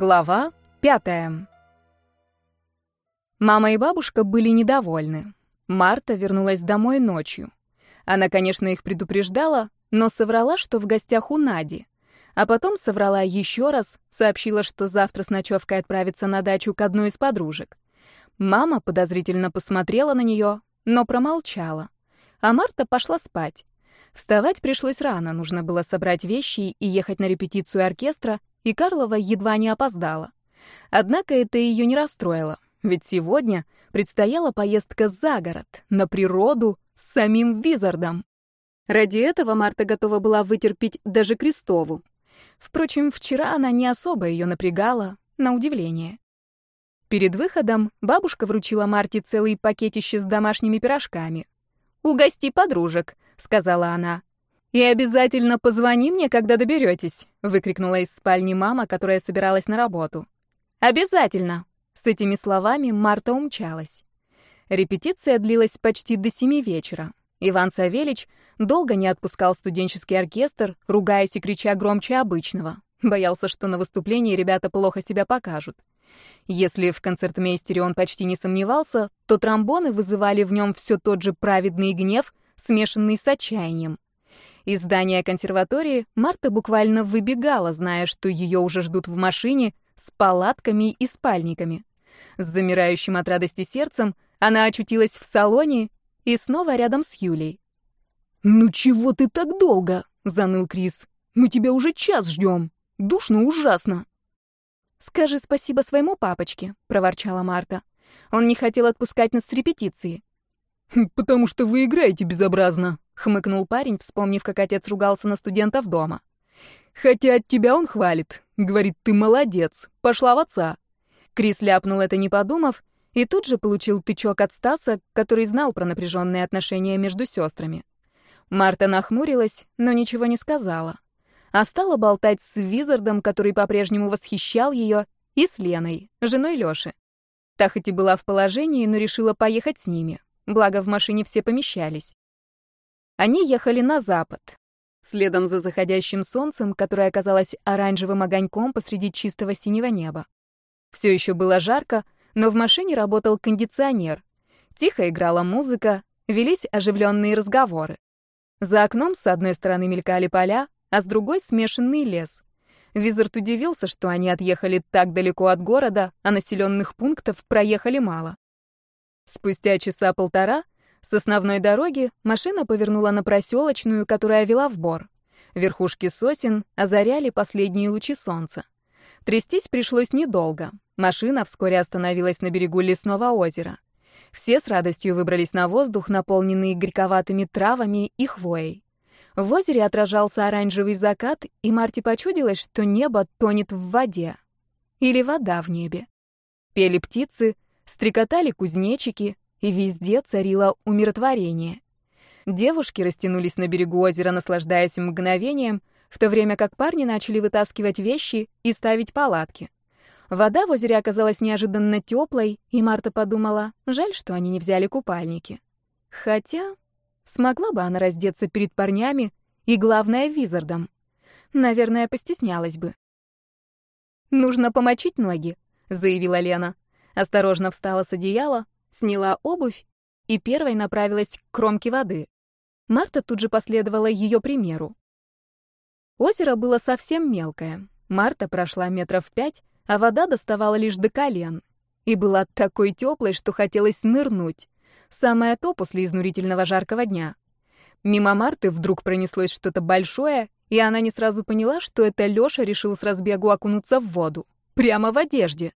Глава пятая. Мама и бабушка были недовольны. Марта вернулась домой ночью. Она, конечно, их предупреждала, но соврала, что в гостях у Нади. А потом соврала еще раз, сообщила, что завтра с ночевкой отправится на дачу к одной из подружек. Мама подозрительно посмотрела на нее, но промолчала. А Марта пошла спать. Вставать пришлось рано, нужно было собрать вещи и ехать на репетицию оркестра, и Карлова едва не опоздала. Однако это ее не расстроило, ведь сегодня предстояла поездка за город, на природу, с самим Визардом. Ради этого Марта готова была вытерпеть даже Крестову. Впрочем, вчера она не особо ее напрягала, на удивление. Перед выходом бабушка вручила Марте целый пакетище с домашними пирожками. «Угости подружек», — сказала она. «И обязательно позвони мне, когда доберетесь», — выкрикнула из спальни мама, которая собиралась на работу. «Обязательно!» С этими словами Марта умчалась. Репетиция длилась почти до семи вечера. Иван Савельич долго не отпускал студенческий оркестр, ругаясь и крича громче обычного. Боялся, что на выступлении ребята плохо себя покажут. Если в концертмейстере он почти не сомневался, то тромбоны вызывали в нем все тот же праведный гнев, смешанный с отчаянием. Из здания консерватории Марта буквально выбегала, зная, что ее уже ждут в машине с палатками и спальниками. С замирающим от радости сердцем она очутилась в салоне и снова рядом с Юлей. «Ну чего ты так долго?» — заныл Крис. «Мы тебя уже час ждем. Душно ужасно». «Скажи спасибо своему папочке», — проворчала Марта. «Он не хотел отпускать нас с репетиции». «Потому что вы играете безобразно», хмыкнул парень, вспомнив, как отец ругался на студентов дома. Хотя от тебя он хвалит. Говорит, ты молодец, пошла в отца. Крис ляпнул это, не подумав, и тут же получил тычок от Стаса, который знал про напряженные отношения между сестрами. Марта нахмурилась, но ничего не сказала. А стала болтать с Визардом, который по-прежнему восхищал ее, и с Леной, женой Лёши. Та хоть и была в положении, но решила поехать с ними. Благо, в машине все помещались. Они ехали на запад. Следом за заходящим солнцем, которое оказалось оранжевым огоньком посреди чистого синего неба. Все еще было жарко, но в машине работал кондиционер. Тихо играла музыка, велись оживленные разговоры. За окном с одной стороны мелькали поля, а с другой — смешанный лес. Визард удивился, что они отъехали так далеко от города, а населенных пунктов проехали мало. Спустя часа полтора — с основной дороги машина повернула на проселочную, которая вела в бор. Верхушки сосен озаряли последние лучи солнца. Трястись пришлось недолго. Машина вскоре остановилась на берегу лесного озера. Все с радостью выбрались на воздух, наполненный горьковатыми травами и хвоей. В озере отражался оранжевый закат, и Марте почудилось, что небо тонет в воде. Или вода в небе. Пели птицы, стрекотали кузнечики, и везде царило умиротворение. Девушки растянулись на берегу озера, наслаждаясь мгновением, в то время как парни начали вытаскивать вещи и ставить палатки. Вода в озере оказалась неожиданно теплой, и Марта подумала, жаль, что они не взяли купальники. Хотя смогла бы она раздеться перед парнями и, главное, визардом. Наверное, постеснялась бы. «Нужно помочить ноги», — заявила Лена. Осторожно встала с одеяла, сняла обувь и первой направилась к кромке воды. Марта тут же последовала ее примеру. Озеро было совсем мелкое. Марта прошла метров пять, а вода доставала лишь до колен. И была такой теплой, что хотелось нырнуть. Самое то после изнурительного жаркого дня. Мимо Марты вдруг пронеслось что-то большое, и она не сразу поняла, что это Лёша решил с разбегу окунуться в воду. Прямо в одежде.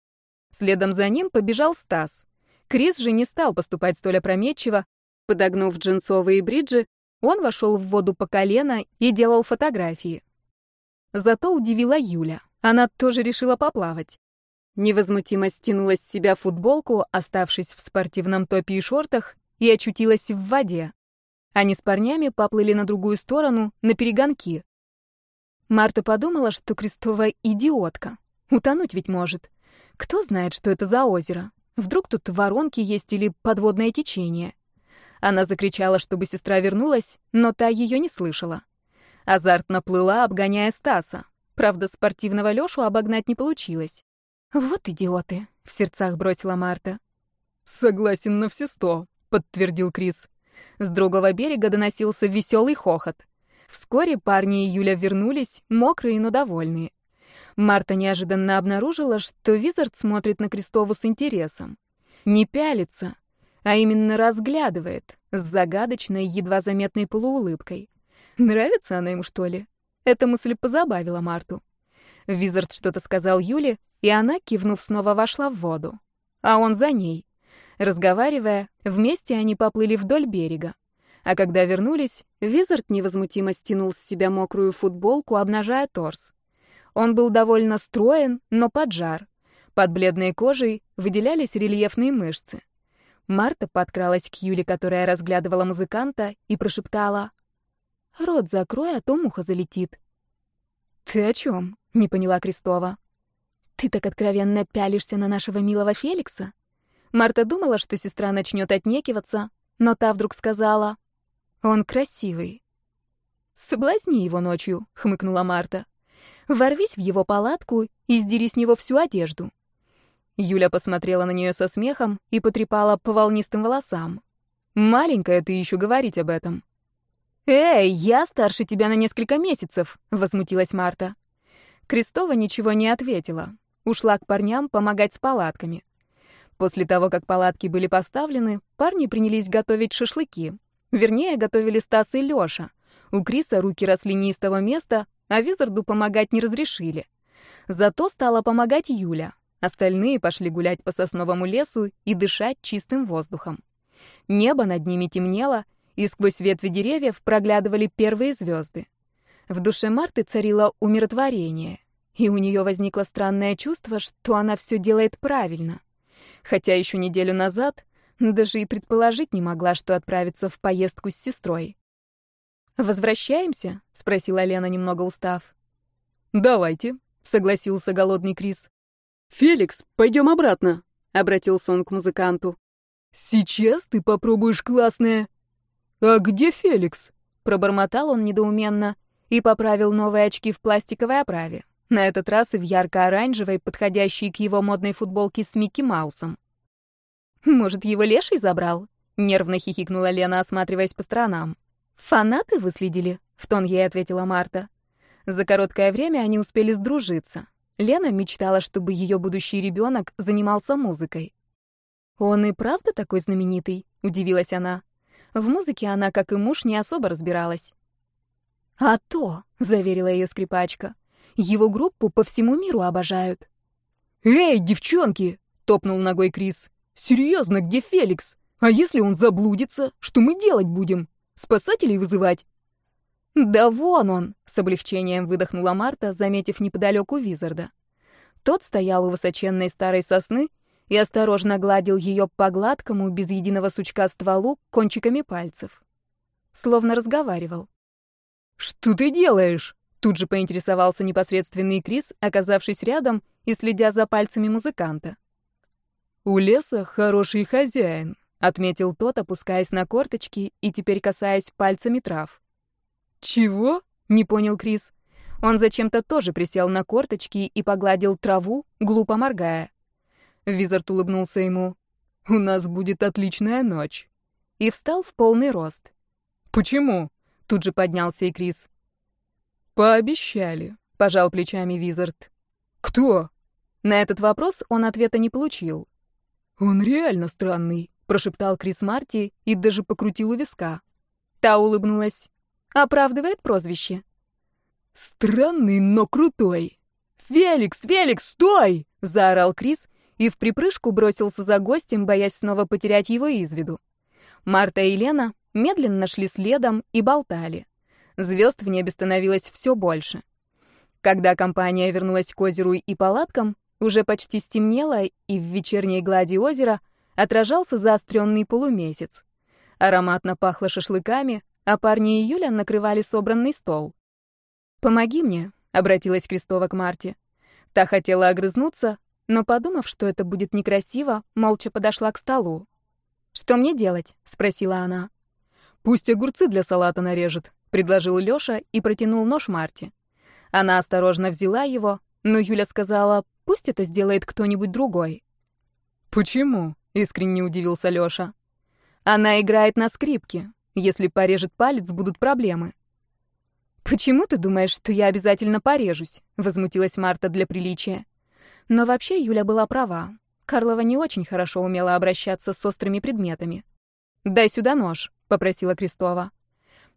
Следом за ним побежал Стас. Крис же не стал поступать столь опрометчиво. Подогнув джинсовые бриджи, он вошел в воду по колено и делал фотографии. Зато удивила Юля. Она тоже решила поплавать. Невозмутимо стянула с себя футболку, оставшись в спортивном топе и шортах, и очутилась в воде. Они с парнями поплыли на другую сторону, на перегонки. Марта подумала, что Крестова идиотка. Утонуть ведь может. Кто знает, что это за озеро? Вдруг тут воронки есть или подводное течение. Она закричала, чтобы сестра вернулась, но та ее не слышала. Азартно плыла, обгоняя Стаса. Правда, спортивного Лёшу обогнать не получилось. «Вот идиоты», — в сердцах бросила Марта. «Согласен на все сто», — подтвердил Крис. С другого берега доносился веселый хохот. Вскоре парни и Юля вернулись, мокрые, но довольные. Марта неожиданно обнаружила, что Визард смотрит на Крестову с интересом. Не пялится, а именно разглядывает, с загадочной, едва заметной полуулыбкой. Нравится она ему, что ли? Эта мысль позабавила Марту. Визард что-то сказал Юле, и она, кивнув, снова вошла в воду. А он за ней. Разговаривая, вместе они поплыли вдоль берега. А когда вернулись, Визард невозмутимо стянул с себя мокрую футболку, обнажая торс. Он был довольно строен, но поджар. Под бледной кожей выделялись рельефные мышцы. Марта подкралась к Юле, которая разглядывала музыканта, и прошептала. «Рот закрой, а то муха залетит». «Ты о чем? не поняла Крестова. «Ты так откровенно пялишься на нашего милого Феликса?» Марта думала, что сестра начнет отнекиваться, но та вдруг сказала. Он красивый. Соблазни его ночью, хмыкнула Марта. Ворвись в его палатку и сдери с него всю одежду. Юля посмотрела на нее со смехом и потрепала по волнистым волосам. Маленькая ты еще говорить об этом. Эй, я старше тебя на несколько месяцев, возмутилась Марта. Крестова ничего не ответила. Ушла к парням помогать с палатками. После того, как палатки были поставлены, парни принялись готовить шашлыки. Вернее, готовили Стас и Лёша. У Криса руки росли не из того места, а Визарду помогать не разрешили. Зато стала помогать Юля. Остальные пошли гулять по сосновому лесу и дышать чистым воздухом. Небо над ними темнело, и сквозь ветви деревьев проглядывали первые звезды. В душе Марты царило умиротворение, и у нее возникло странное чувство, что она все делает правильно. Хотя еще неделю назад даже и предположить не могла, что отправится в поездку с сестрой. «Возвращаемся?» — спросила Лена, немного устав. «Давайте», — согласился голодный Крис. «Феликс, пойдем обратно», — обратился он к музыканту. «Сейчас ты попробуешь классное...» «А где Феликс?» — пробормотал он недоуменно и поправил новые очки в пластиковой оправе, на этот раз и в ярко-оранжевой, подходящей к его модной футболке с Микки Маусом. «Может, его леший забрал?» — нервно хихикнула Лена, осматриваясь по сторонам. «Фанаты выследили?» — в тон ей ответила Марта. За короткое время они успели сдружиться. Лена мечтала, чтобы ее будущий ребенок занимался музыкой. «Он и правда такой знаменитый?» — удивилась она. В музыке она, как и муж, не особо разбиралась. «А то», — заверила ее скрипачка, — «его группу по всему миру обожают». «Эй, девчонки!» — топнул ногой Крис. Серьезно, где Феликс? А если он заблудится, что мы делать будем? Спасателей вызывать? Да вон он, с облегчением выдохнула Марта, заметив неподалеку Визарда. Тот стоял у высоченной старой сосны и осторожно гладил ее по гладкому, без единого сучка стволу, кончиками пальцев. Словно разговаривал. «Что ты делаешь?» Тут же поинтересовался непосредственный Крис, оказавшись рядом и следя за пальцами музыканта. «У леса хороший хозяин», — отметил тот, опускаясь на корточки и теперь касаясь пальцами трав. «Чего?» — не понял Крис. Он зачем-то тоже присел на корточки и погладил траву, глупо моргая. Визард улыбнулся ему. «У нас будет отличная ночь». И встал в полный рост. «Почему?» — тут же поднялся и Крис. «Пообещали», — пожал плечами Визард. «Кто?» На этот вопрос он ответа не получил. «Он реально странный», — прошептал Крис Марти и даже покрутил у виска. Та улыбнулась. «Оправдывает прозвище». «Странный, но крутой!» «Феликс, Феликс, стой!» — заорал Крис и в припрыжку бросился за гостем, боясь снова потерять его из виду. Марта и Лена медленно шли следом и болтали. Звезд в небе становилось все больше. Когда компания вернулась к озеру и палаткам, уже почти стемнело, и в вечерней глади озера отражался заостренный полумесяц. Ароматно пахло шашлыками, а парни и Юля накрывали собранный стол. «Помоги мне», — обратилась Крестова к Марте. Та хотела огрызнуться, но, подумав, что это будет некрасиво, молча подошла к столу. «Что мне делать?» — спросила она. «Пусть огурцы для салата нарежет», — предложил Лёша и протянул нож Марте. Она осторожно взяла его, но Юля сказала Пусть это сделает кто-нибудь другой. Почему? Искренне удивился Лёша. Она играет на скрипке. Если порежет палец, будут проблемы. Почему ты думаешь, что я обязательно порежусь? возмутилась Марта для приличия. Но вообще Юля была права. Карлова не очень хорошо умела обращаться с острыми предметами. «Дай сюда нож», — попросила Крестова.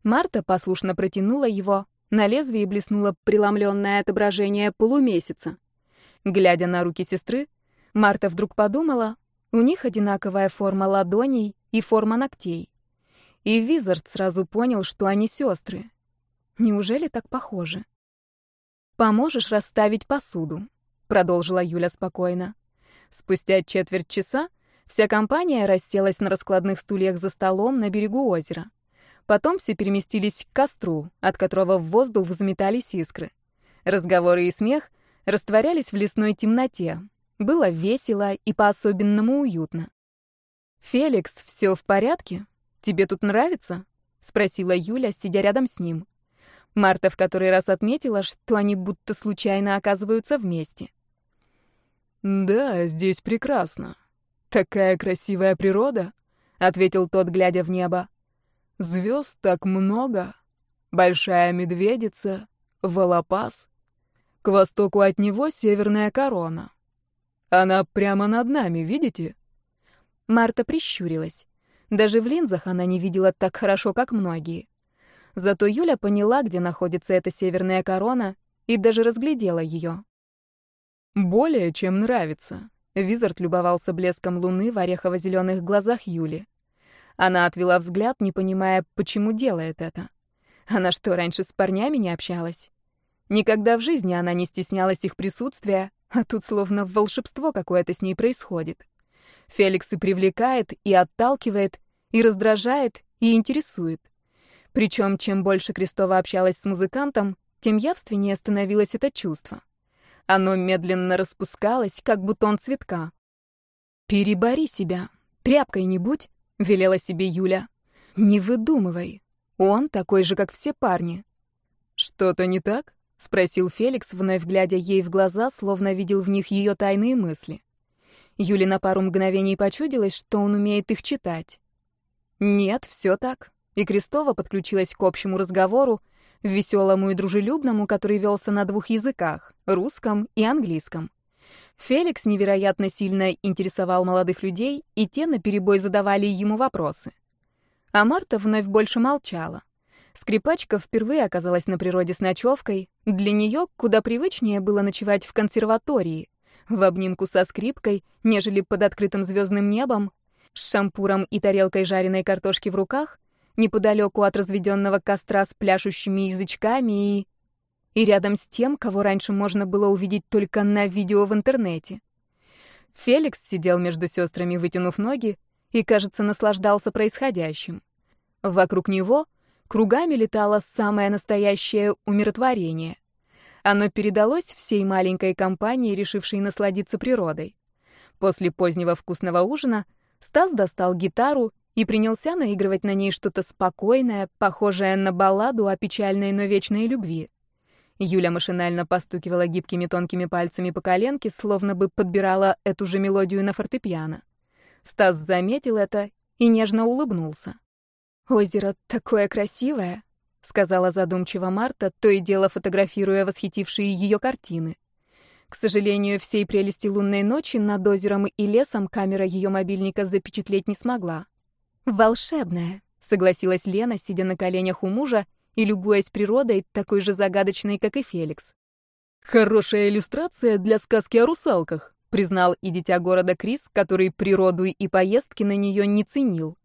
Марта послушно протянула его, на лезвии блеснуло преломленное отображение полумесяца. Глядя на руки сестры, Марта вдруг подумала, у них одинаковая форма ладоней и форма ногтей. И Визард сразу понял, что они сестры. Неужели так похожи? «Поможешь расставить посуду», — продолжила Юля спокойно. Спустя четверть часа вся компания расселась на раскладных стульях за столом на берегу озера. Потом все переместились к костру, от которого в воздух взметались искры. Разговоры и смех растворялись в лесной темноте. Было весело и по-особенному уютно. «Феликс, все в порядке? Тебе тут нравится?» — спросила Юля, сидя рядом с ним. Марта в который раз отметила, что они будто случайно оказываются вместе. «Да, здесь прекрасно. Такая красивая природа», — ответил тот, глядя в небо. «Звезд так много. Большая медведица, волопас. К востоку от него северная корона. Она прямо над нами, видите?» Марта прищурилась. Даже в линзах она не видела так хорошо, как многие. Зато Юля поняла, где находится эта северная корона, и даже разглядела ее. «Более чем нравится», — Визард любовался блеском луны в орехово-зеленых глазах Юли. Она отвела взгляд, не понимая, почему делает это. Она что, раньше с парнями не общалась? Никогда в жизни она не стеснялась их присутствия, а тут словно волшебство какое-то с ней происходит. Феликс и привлекает, и отталкивает, и раздражает, и интересует. Причем, чем больше Крестова общалась с музыкантом, тем явственнее становилось это чувство. Оно медленно распускалось, как бутон цветка. «Перебори себя. Тряпкой не будь», — велела себе Юля. «Не выдумывай. Он такой же, как все парни». «Что-то не так?» — спросил Феликс, вновь глядя ей в глаза, словно видел в них ее тайные мысли. Юле на пару мгновений почудилось, что он умеет их читать. «Нет, все так». И Крестова подключилась к общему разговору, веселому и дружелюбному, который велся на двух языках — русском и английском. Феликс невероятно сильно интересовал молодых людей, и те наперебой задавали ему вопросы. А Марта вновь больше молчала. Скрипачка впервые оказалась на природе с ночевкой. Для нее куда привычнее было ночевать в консерватории, в обнимку со скрипкой, нежели под открытым звездным небом, с шампуром и тарелкой жареной картошки в руках, неподалеку от разведенного костра с пляшущими язычками и... И рядом с тем, кого раньше можно было увидеть только на видео в интернете. Феликс сидел между сестрами, вытянув ноги, и, кажется, наслаждался происходящим. Вокруг него кругами летало самое настоящее умиротворение. Оно передалось всей маленькой компании, решившей насладиться природой. После позднего вкусного ужина Стас достал гитару и принялся наигрывать на ней что-то спокойное, похожее на балладу о печальной, но вечной любви. Юля машинально постукивала гибкими тонкими пальцами по коленке, словно бы подбирала эту же мелодию на фортепиано. Стас заметил это и нежно улыбнулся. «Озеро такое красивое», — сказала задумчиво Марта, то и дело фотографируя восхитившие ее картины. К сожалению, всей прелести лунной ночи над озером и лесом камера ее мобильника запечатлеть не смогла. «Волшебная», — согласилась Лена, сидя на коленях у мужа и любуясь природой, такой же загадочной, как и Феликс. «Хорошая иллюстрация для сказки о русалках», — признал и дитя города Крис, который природу и поездки на нее не ценил.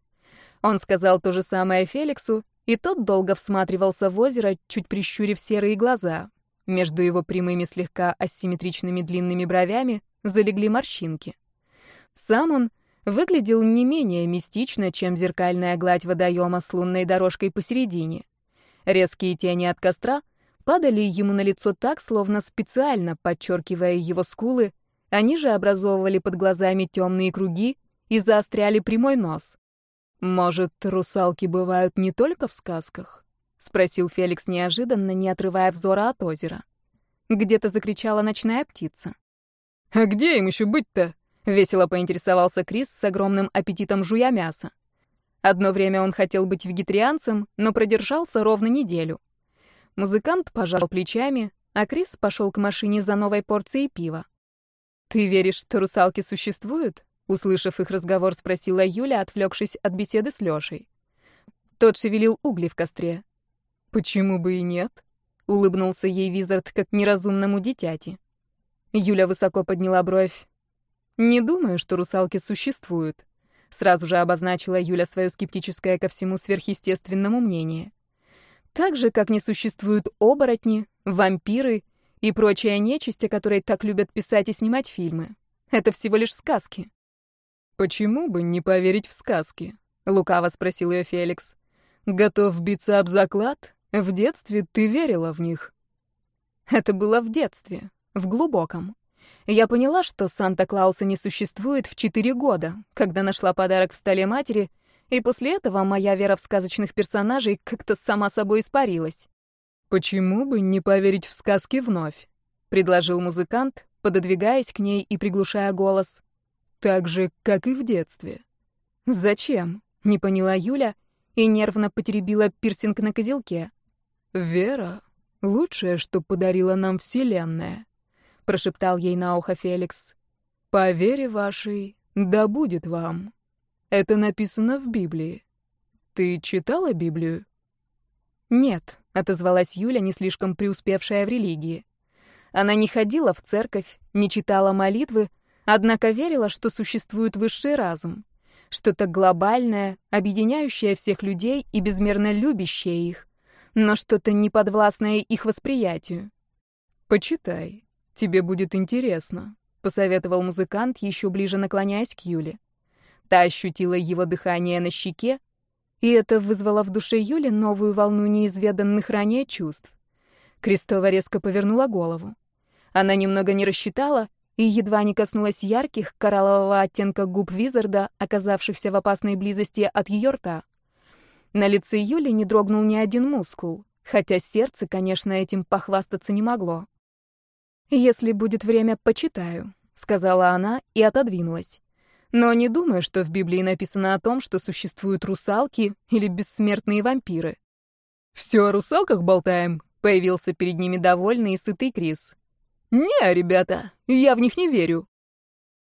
Он сказал то же самое Феликсу, и тот долго всматривался в озеро, чуть прищурив серые глаза. Между его прямыми слегка асимметричными длинными бровями залегли морщинки. Сам он выглядел не менее мистично, чем зеркальная гладь водоема с лунной дорожкой посередине. Резкие тени от костра падали ему на лицо так, словно специально подчеркивая его скулы, они же образовывали под глазами темные круги и заостряли прямой нос. «Может, русалки бывают не только в сказках?» — спросил Феликс неожиданно, не отрывая взора от озера. Где-то закричала ночная птица. «А где им еще быть-то?» — весело поинтересовался Крис с огромным аппетитом жуя мясо. Одно время он хотел быть вегетарианцем, но продержался ровно неделю. Музыкант пожал плечами, а Крис пошел к машине за новой порцией пива. «Ты веришь, что русалки существуют?» Услышав их разговор, спросила Юля, отвлекшись от беседы с Лешей. Тот шевелил угли в костре. «Почему бы и нет?» — улыбнулся ей Визард, как неразумному дитяти. Юля высоко подняла бровь. «Не думаю, что русалки существуют», — сразу же обозначила Юля свое скептическое ко всему сверхъестественному мнение. «Так же, как не существуют оборотни, вампиры и прочая нечисть, о которой так любят писать и снимать фильмы. Это всего лишь сказки». «Почему бы не поверить в сказки?» — лукаво спросил ее Феликс. «Готов биться об заклад? В детстве ты верила в них». Это было в детстве, в глубоком. Я поняла, что Санта-Клауса не существует в четыре года, когда нашла подарок в столе матери, и после этого моя вера в сказочных персонажей как-то сама собой испарилась. «Почему бы не поверить в сказки вновь?» — предложил музыкант, пододвигаясь к ней и приглушая голос. Так же, как и в детстве. Зачем? Не поняла Юля и нервно потеребила пирсинг на козелке. Вера — лучшее, что подарила нам Вселенная, прошептал ей на ухо Феликс. По вере вашей, да будет вам. Это написано в Библии. Ты читала Библию? Нет, отозвалась Юля, не слишком преуспевшая в религии. Она не ходила в церковь, не читала молитвы, Однако верила, что существует высший разум, что-то глобальное, объединяющее всех людей и безмерно любящее их, но что-то неподвластное их восприятию. «Почитай, тебе будет интересно», — посоветовал музыкант, еще ближе наклоняясь к Юле. Та ощутила его дыхание на щеке, и это вызвало в душе Юли новую волну неизведанных ранее чувств. Крестова резко повернула голову. Она немного не рассчитала и едва не коснулась ярких кораллового оттенка губ Визарда, оказавшихся в опасной близости от ее рта. На лице Юли не дрогнул ни один мускул, хотя сердце, конечно, этим похвастаться не могло. «Если будет время, почитаю», — сказала она и отодвинулась. «Но не думаю, что в Библии написано о том, что существуют русалки или бессмертные вампиры». «Все о русалках болтаем», — появился перед ними довольный и сытый Крис. «Не, ребята, я в них не верю».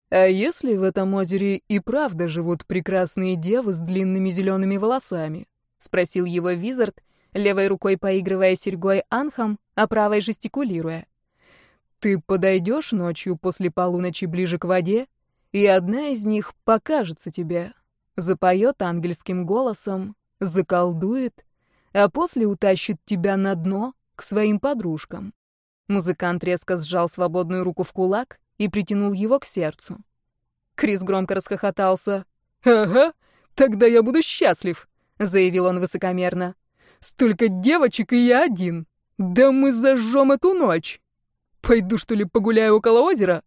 «А если в этом озере и правда живут прекрасные девы с длинными зелеными волосами?» — спросил его Визард, левой рукой поигрывая серьгой анхом, а правой жестикулируя. «Ты подойдешь ночью после полуночи ближе к воде, и одна из них покажется тебе, запоет ангельским голосом, заколдует, а после утащит тебя на дно к своим подружкам. Музыкант резко сжал свободную руку в кулак и притянул его к сердцу. Крис громко расхохотался. «Ага, тогда я буду счастлив», — заявил он высокомерно. «Столько девочек, и я один. Да мы зажжем эту ночь. Пойду, что ли, погуляю около озера?»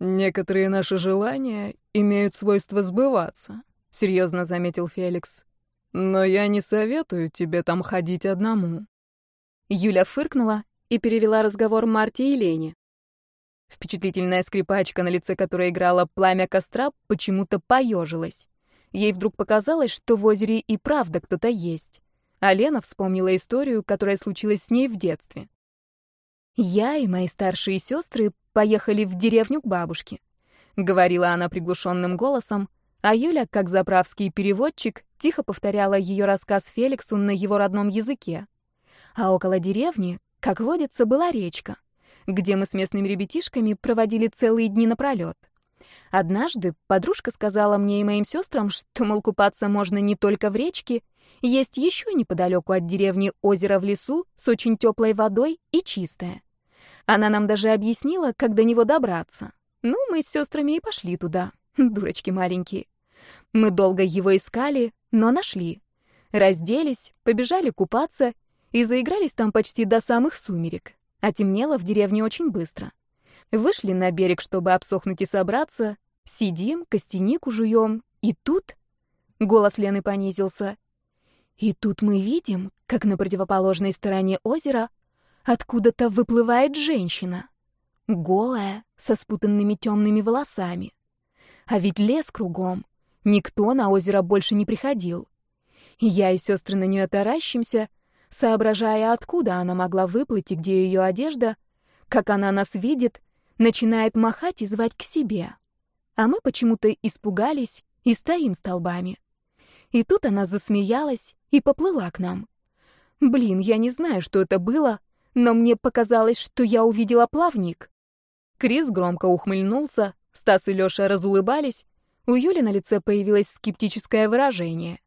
«Некоторые наши желания имеют свойство сбываться», — серьезно заметил Феликс. «Но я не советую тебе там ходить одному». Юля фыркнула и перевела разговор Марте и Лене. Впечатлительная скрипачка, на лице которой играла пламя костра, почему-то поежилась. Ей вдруг показалось, что в озере и правда кто-то есть. А Лена вспомнила историю, которая случилась с ней в детстве. «Я и мои старшие сестры поехали в деревню к бабушке», — говорила она приглушенным голосом, а Юля, как заправский переводчик, тихо повторяла ее рассказ Феликсу на его родном языке. А около деревни как водится, была речка, где мы с местными ребятишками проводили целые дни напролет. Однажды подружка сказала мне и моим сестрам, что, мол, купаться можно не только в речке, есть еще неподалеку от деревни озеро в лесу с очень теплой водой и чистое. Она нам даже объяснила, как до него добраться. Ну, мы с сестрами и пошли туда, дурочки маленькие. Мы долго его искали, но нашли. Разделись, побежали купаться и заигрались там почти до самых сумерек. А темнело в деревне очень быстро. Вышли на берег, чтобы обсохнуть и собраться. Сидим, костянику жуем. И тут... Голос Лены понизился. И тут мы видим, как на противоположной стороне озера откуда-то выплывает женщина. Голая, со спутанными темными волосами. А ведь лес кругом. Никто на озеро больше не приходил. Я и сестры на нее таращимся, соображая, откуда она могла выплыть и где ее одежда, как она нас видит, начинает махать и звать к себе. А мы почему-то испугались и стоим столбами. И тут она засмеялась и поплыла к нам. Блин, я не знаю, что это было, но мне показалось, что я увидела плавник. Крис громко ухмыльнулся, Стас и Лёша разулыбались, у Юли на лице появилось скептическое выражение.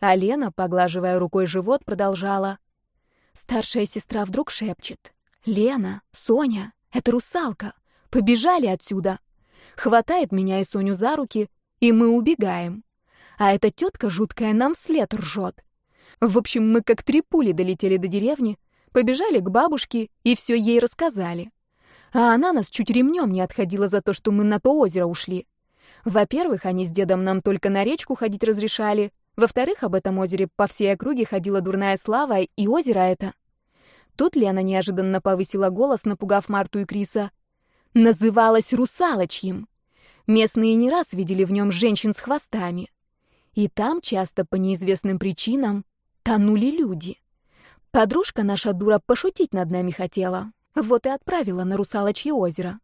А Лена, поглаживая рукой живот, продолжала. Старшая сестра вдруг шепчет. «Лена, Соня, это русалка. Побежали отсюда!» Хватает меня и Соню за руки, и мы убегаем. А эта тетка жуткая нам вслед ржет. В общем, мы как три пули долетели до деревни, побежали к бабушке и все ей рассказали. А она нас чуть ремнем не отходила за то, что мы на то озеро ушли. Во-первых, они с дедом нам только на речку ходить разрешали. Во-вторых, об этом озере по всей округе ходила дурная слава, и озеро это. Тут Лена неожиданно повысила голос, напугав Марту и Криса. Называлось русалочьим. Местные не раз видели в нем женщин с хвостами. И там часто по неизвестным причинам тонули люди. Подружка наша дура пошутить над нами хотела. Вот и отправила на русалочье озеро.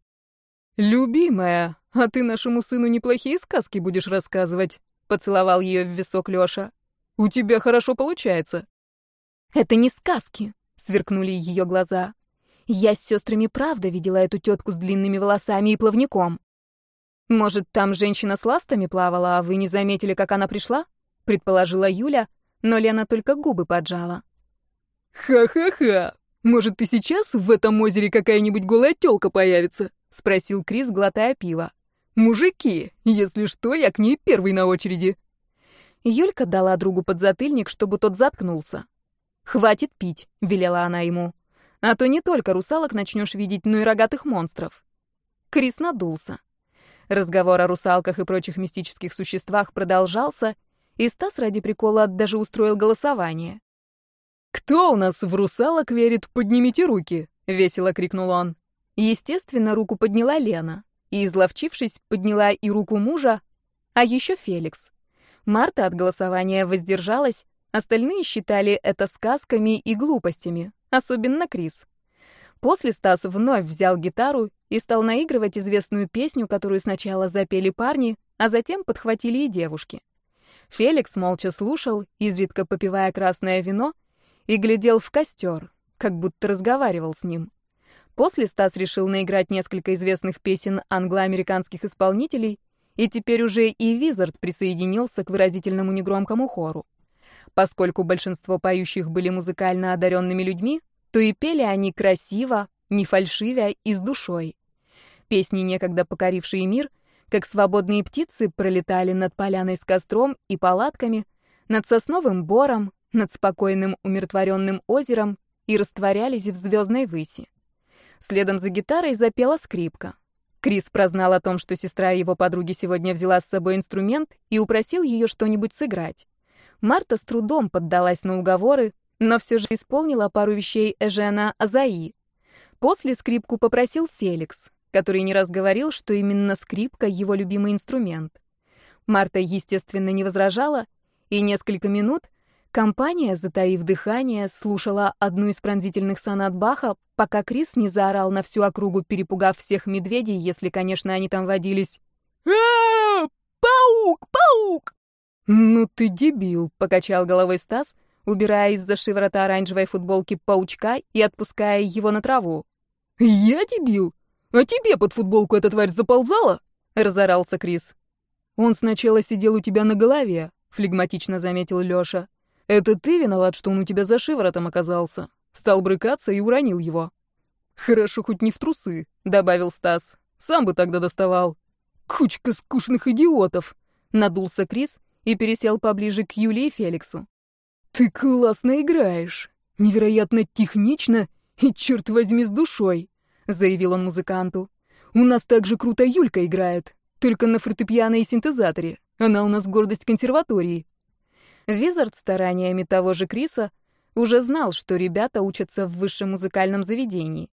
«Любимая, а ты нашему сыну неплохие сказки будешь рассказывать», — поцеловал ее в висок Лёша. «У тебя хорошо получается». «Это не сказки», — сверкнули ее глаза. «Я с сестрами правда видела эту тетку с длинными волосами и плавником». «Может, там женщина с ластами плавала, а вы не заметили, как она пришла?» — предположила Юля, но Лена только губы поджала. «Ха-ха-ха! Может, и сейчас в этом озере какая-нибудь голая тёлка появится?» — спросил Крис, глотая пиво. «Мужики, если что, я к ней первый на очереди». Юлька дала другу подзатыльник, чтобы тот заткнулся. «Хватит пить», — велела она ему. «А то не только русалок начнешь видеть, но и рогатых монстров». Крис надулся. Разговор о русалках и прочих мистических существах продолжался, и Стас ради прикола даже устроил голосование. «Кто у нас в русалок верит, поднимите руки!» — весело крикнул он. Естественно, руку подняла Лена, и, изловчившись, подняла и руку мужа, а еще Феликс. Марта от голосования воздержалась, остальные считали это сказками и глупостями, особенно Крис. После Стас вновь взял гитару и стал наигрывать известную песню, которую сначала запели парни, а затем подхватили и девушки. Феликс молча слушал, изредка попивая красное вино, и глядел в костер, как будто разговаривал с ним. После Стас решил наиграть несколько известных песен англо-американских исполнителей, и теперь уже и Визард присоединился к выразительному негромкому хору. Поскольку большинство поющих были музыкально одаренными людьми, то и пели они красиво, не фальшивя и с душой. Песни, некогда покорившие мир, как свободные птицы, пролетали над поляной с костром и палатками, над сосновым бором, над спокойным умиротворенным озером и растворялись в звездной выси. Следом за гитарой запела скрипка. Крис прознал о том, что сестра его подруги сегодня взяла с собой инструмент и упросил ее что-нибудь сыграть. Марта с трудом поддалась на уговоры, но все же исполнила пару вещей Эжена Азаи. После скрипку попросил Феликс, который не раз говорил, что именно скрипка — его любимый инструмент. Марта, естественно, не возражала, и несколько минут компания, затаив дыхание, слушала одну из пронзительных сонат Баха, пока Крис не заорал на всю округу, перепугав всех медведей, если, конечно, они там водились. а Паук! Паук!» «Ну ты дебил!» — покачал головой Стас, убирая из-за шиворота оранжевой футболки паучка и отпуская его на траву. «Я дебил? А тебе под футболку эта тварь заползала?» — разорался Крис. «Он сначала сидел у тебя на голове», — флегматично заметил Лёша. «Это ты виноват, что он у тебя за шиворотом оказался. Стал брыкаться и уронил его». «Хорошо, хоть не в трусы», — добавил Стас. «Сам бы тогда доставал». «Кучка скучных идиотов», — надулся Крис и пересел поближе к Юле и Феликсу. «Ты классно играешь. Невероятно технично и, черт возьми, с душой», — заявил он музыканту. «У нас также круто Юлька играет, только на фортепиано и синтезаторе. Она у нас гордость консерватории». Визард стараниями того же Криса уже знал, что ребята учатся в высшем музыкальном заведении.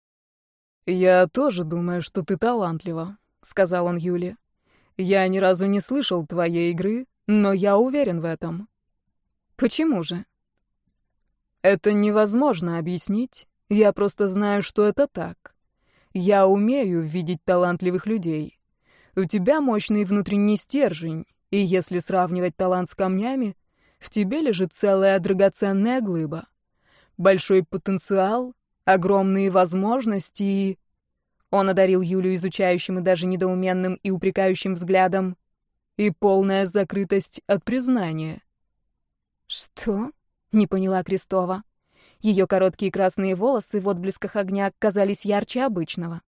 «Я тоже думаю, что ты талантлива», — сказал он Юле. «Я ни разу не слышал твоей игры, но я уверен в этом». «Почему же?» «Это невозможно объяснить. Я просто знаю, что это так. Я умею видеть талантливых людей. У тебя мощный внутренний стержень, и если сравнивать талант с камнями, в тебе лежит целая драгоценная глыба. Большой потенциал, огромные возможности и... Он одарил Юлю изучающим и даже недоуменным и упрекающим взглядом. И полная закрытость от признания. «Что?» — не поняла Крестова. Ее короткие красные волосы в отблесках огня казались ярче обычного.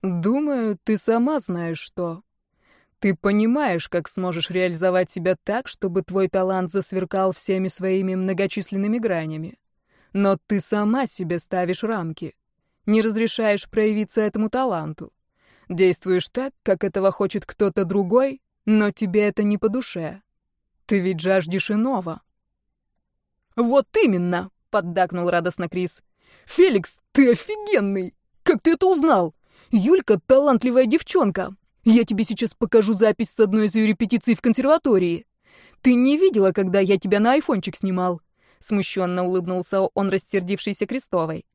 «Думаю, ты сама знаешь что. Ты понимаешь, как сможешь реализовать себя так, чтобы твой талант засверкал всеми своими многочисленными гранями. Но ты сама себе ставишь рамки. Не разрешаешь проявиться этому таланту. Действуешь так, как этого хочет кто-то другой, но тебе это не по душе. Ты ведь жаждешь иного. «Вот именно!» — поддакнул радостно Крис. «Феликс, ты офигенный! Как ты это узнал? Юлька — талантливая девчонка. Я тебе сейчас покажу запись с одной из ее репетиций в консерватории. Ты не видела, когда я тебя на айфончик снимал?» Смущенно улыбнулся он рассердившейся Крестовой.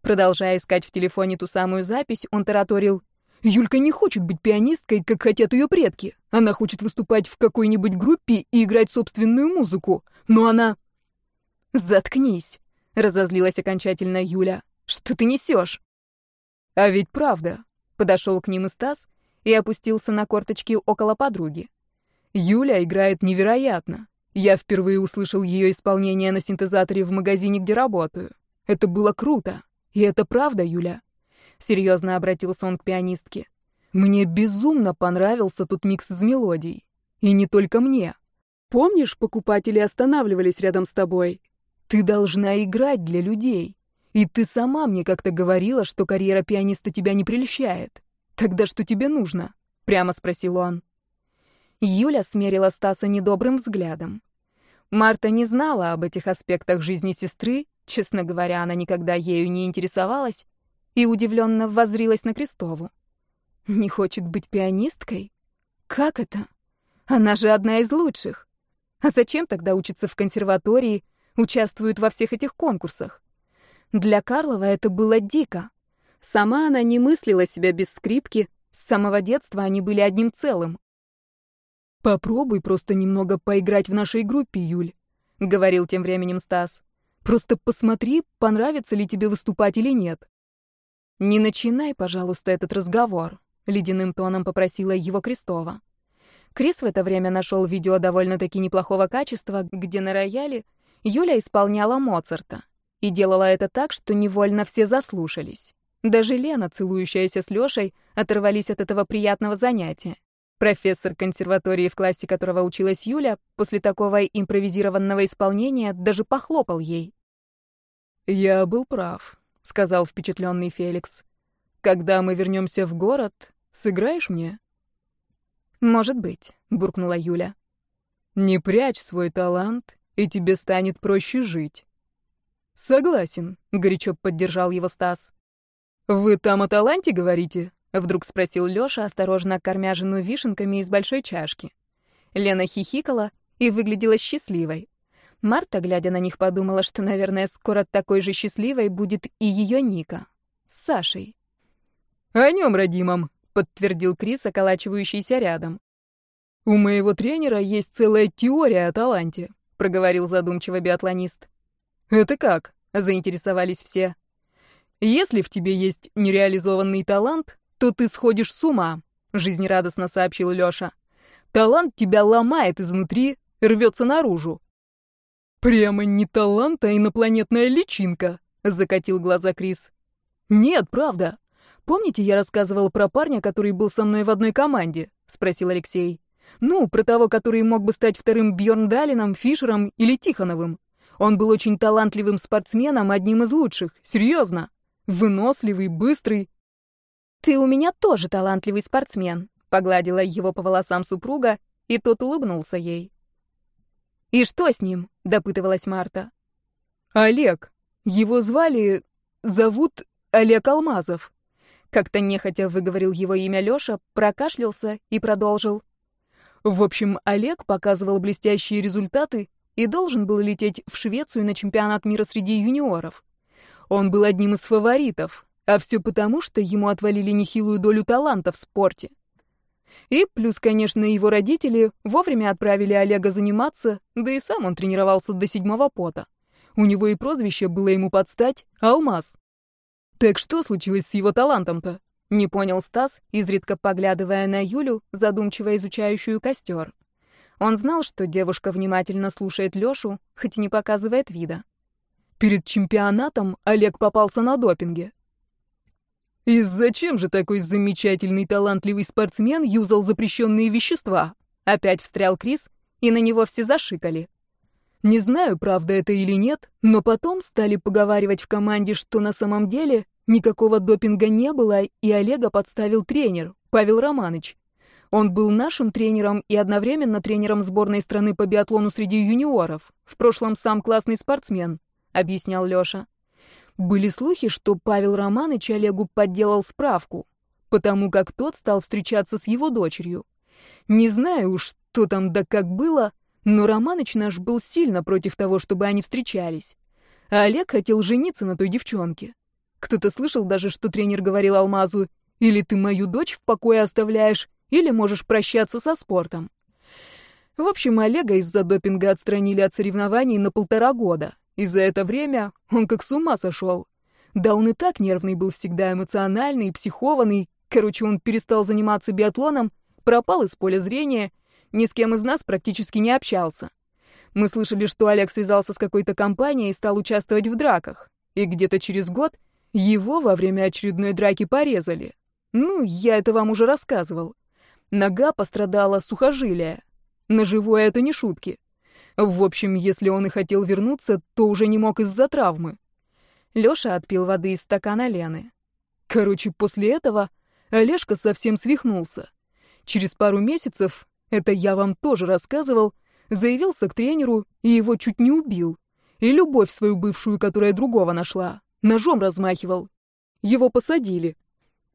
Продолжая искать в телефоне ту самую запись, он тараторил. «Юлька не хочет быть пианисткой, как хотят ее предки. Она хочет выступать в какой-нибудь группе и играть собственную музыку. Но она...» «Заткнись!» — разозлилась окончательно Юля. «Что ты несешь?» «А ведь правда!» — подошел к ним и Стас и опустился на корточки около подруги. «Юля играет невероятно. Я впервые услышал ее исполнение на синтезаторе в магазине, где работаю. Это было круто. И это правда, Юля. Серьезно обратился он к пианистке. Мне безумно понравился тут микс из мелодий. И не только мне. Помнишь, покупатели останавливались рядом с тобой? Ты должна играть для людей. И ты сама мне как-то говорила, что карьера пианиста тебя не прельщает. Тогда что тебе нужно? Прямо спросил он. Юля смерила Стаса недобрым взглядом. Марта не знала об этих аспектах жизни сестры, честно говоря, она никогда ею не интересовалась, и удивленно воззрилась на Крестову. Не хочет быть пианисткой? Как это? Она же одна из лучших. А зачем тогда учиться в консерватории, участвует во всех этих конкурсах? Для Карлова это было дико. Сама она не мыслила себя без скрипки, с самого детства они были одним целым. «Попробуй просто немного поиграть в нашей группе, Юль», — говорил тем временем Стас. «Просто посмотри, понравится ли тебе выступать или нет». «Не начинай, пожалуйста, этот разговор», — ледяным тоном попросила его Крестова. Крис в это время нашел видео довольно-таки неплохого качества, где на рояле Юля исполняла Моцарта. И делала это так, что невольно все заслушались. Даже Лена, целующаяся с Лёшей, оторвались от этого приятного занятия. Профессор консерватории, в классе которого училась Юля, после такого импровизированного исполнения даже похлопал ей. «Я был прав», — сказал впечатленный Феликс. «Когда мы вернемся в город, сыграешь мне?» «Может быть», — буркнула Юля. «Не прячь свой талант, и тебе станет проще жить». «Согласен», — горячо поддержал его Стас. «Вы там о таланте говорите?» Вдруг спросил Лёша, осторожно кормя жену вишенками из большой чашки. Лена хихикала и выглядела счастливой. Марта, глядя на них, подумала, что, наверное, скоро такой же счастливой будет и ее Ника. С Сашей. «О нем, родимом», — подтвердил Крис, околачивающийся рядом. «У моего тренера есть целая теория о таланте», — проговорил задумчиво биатлонист. «Это как?» — заинтересовались все. «Если в тебе есть нереализованный талант, то ты сходишь с ума», — жизнерадостно сообщил Лёша. «Талант тебя ломает изнутри, рвется наружу». «Прямо не талант, а инопланетная личинка», — закатил глаза Крис. «Нет, правда. Помните, я рассказывал про парня, который был со мной в одной команде?» — спросил Алексей. «Ну, про того, который мог бы стать вторым Бьорн Далином, Фишером или Тихоновым. Он был очень талантливым спортсменом, одним из лучших, серьезно. Выносливый, быстрый, «Ты у меня тоже талантливый спортсмен», — погладила его по волосам супруга, и тот улыбнулся ей. «И что с ним?» — допытывалась Марта. «Олег. Его звали... Зовут Олег Алмазов», Как-то нехотя выговорил его имя Лёша, прокашлялся и продолжил. В общем, Олег показывал блестящие результаты и должен был лететь в Швецию на чемпионат мира среди юниоров. Он был одним из фаворитов, а все потому, что ему отвалили нехилую долю таланта в спорте. И плюс, конечно, его родители вовремя отправили Олега заниматься, да и сам он тренировался до седьмого пота. У него и прозвище было ему подстать — Алмаз. Так что случилось с его талантом-то? Не понял Стас, изредка поглядывая на Юлю, задумчиво изучающую костер. Он знал, что девушка внимательно слушает Лёшу, хоть и не показывает вида. Перед чемпионатом Олег попался на допинге. И зачем же такой замечательный талантливый спортсмен юзал запрещенные вещества? Опять встрял Крис, и на него все зашикали. Не знаю, правда это или нет, но потом стали поговаривать в команде, что на самом деле никакого допинга не было, и Олега подставил тренер, Павел Романович. Он был нашим тренером и одновременно тренером сборной страны по биатлону среди юниоров. В прошлом сам классный спортсмен, объяснял Лёша. Были слухи, что Павел Романович Олегу подделал справку, потому как тот стал встречаться с его дочерью. Не знаю уж, что там да как было, но Романыч наш был сильно против того, чтобы они встречались. А Олег хотел жениться на той девчонке. Кто-то слышал даже, что тренер говорил Алмазу, или ты мою дочь в покое оставляешь, или можешь прощаться со спортом. В общем, Олега из-за допинга отстранили от соревнований на полтора года. И за это время он как с ума сошел. Да он и так нервный был всегда, эмоциональный, психованный. Короче, он перестал заниматься биатлоном, пропал из поля зрения, ни с кем из нас практически не общался. Мы слышали, что Олег связался с какой-то компанией и стал участвовать в драках. И где-то через год его во время очередной драки порезали. Ну, я это вам уже рассказывал. Нога пострадала, сухожилие. На живое это не шутки. В общем, если он и хотел вернуться, то уже не мог из-за травмы. Лёша отпил воды из стакана Лены. Короче, после этого Олежка совсем свихнулся. Через пару месяцев, это я вам тоже рассказывал, заявился к тренеру и его чуть не убил. И любовь свою бывшую, которая другого нашла, ножом размахивал. Его посадили.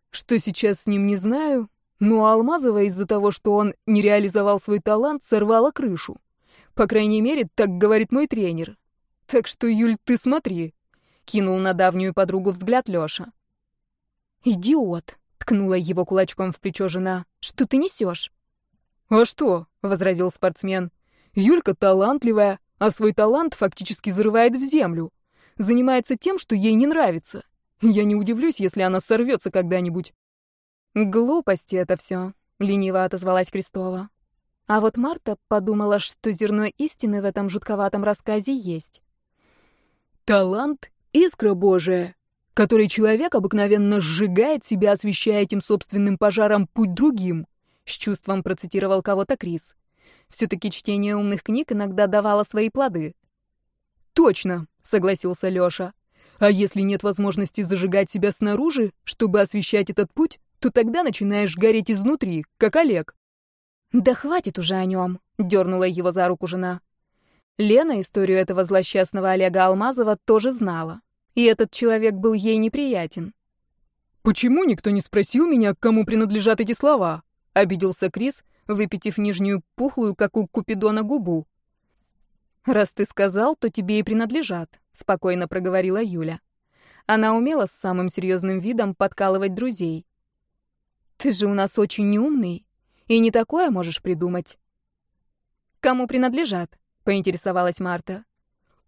Что сейчас с ним, не знаю, но Алмазова из-за того, что он не реализовал свой талант, сорвала крышу. По крайней мере, так говорит мой тренер. Так что, Юль, ты смотри. Кинул на давнюю подругу взгляд Лёша. «Идиот!» — ткнула его кулачком в плечо жена. «Что ты несешь?» «А что?» — возразил спортсмен. «Юлька талантливая, а свой талант фактически зарывает в землю. Занимается тем, что ей не нравится. Я не удивлюсь, если она сорвется когда-нибудь. «Глупости это все», — лениво отозвалась Крестова. А вот Марта подумала, что зерно истины в этом жутковатом рассказе есть. «Талант — искра Божия, который человек обыкновенно сжигает себя, освещая этим собственным пожаром путь другим», — с чувством процитировал кого-то Крис. Все-таки чтение умных книг иногда давало свои плоды. «Точно», — согласился Лёша. «А если нет возможности зажигать себя снаружи, чтобы освещать этот путь, то тогда начинаешь гореть изнутри, как Олег. «Да хватит уже о нем», — дернула его за руку жена. Лена историю этого злосчастного Олега Алмазова тоже знала. И этот человек был ей неприятен. «Почему никто не спросил меня, кому принадлежат эти слова?» — обиделся Крис, выпитив нижнюю пухлую, как у Купидона, губу. «Раз ты сказал, то тебе и принадлежат», — спокойно проговорила Юля. Она умела с самым серьезным видом подкалывать друзей. Ты же у нас очень умный, и не такое можешь придумать. Кому принадлежат? поинтересовалась Марта.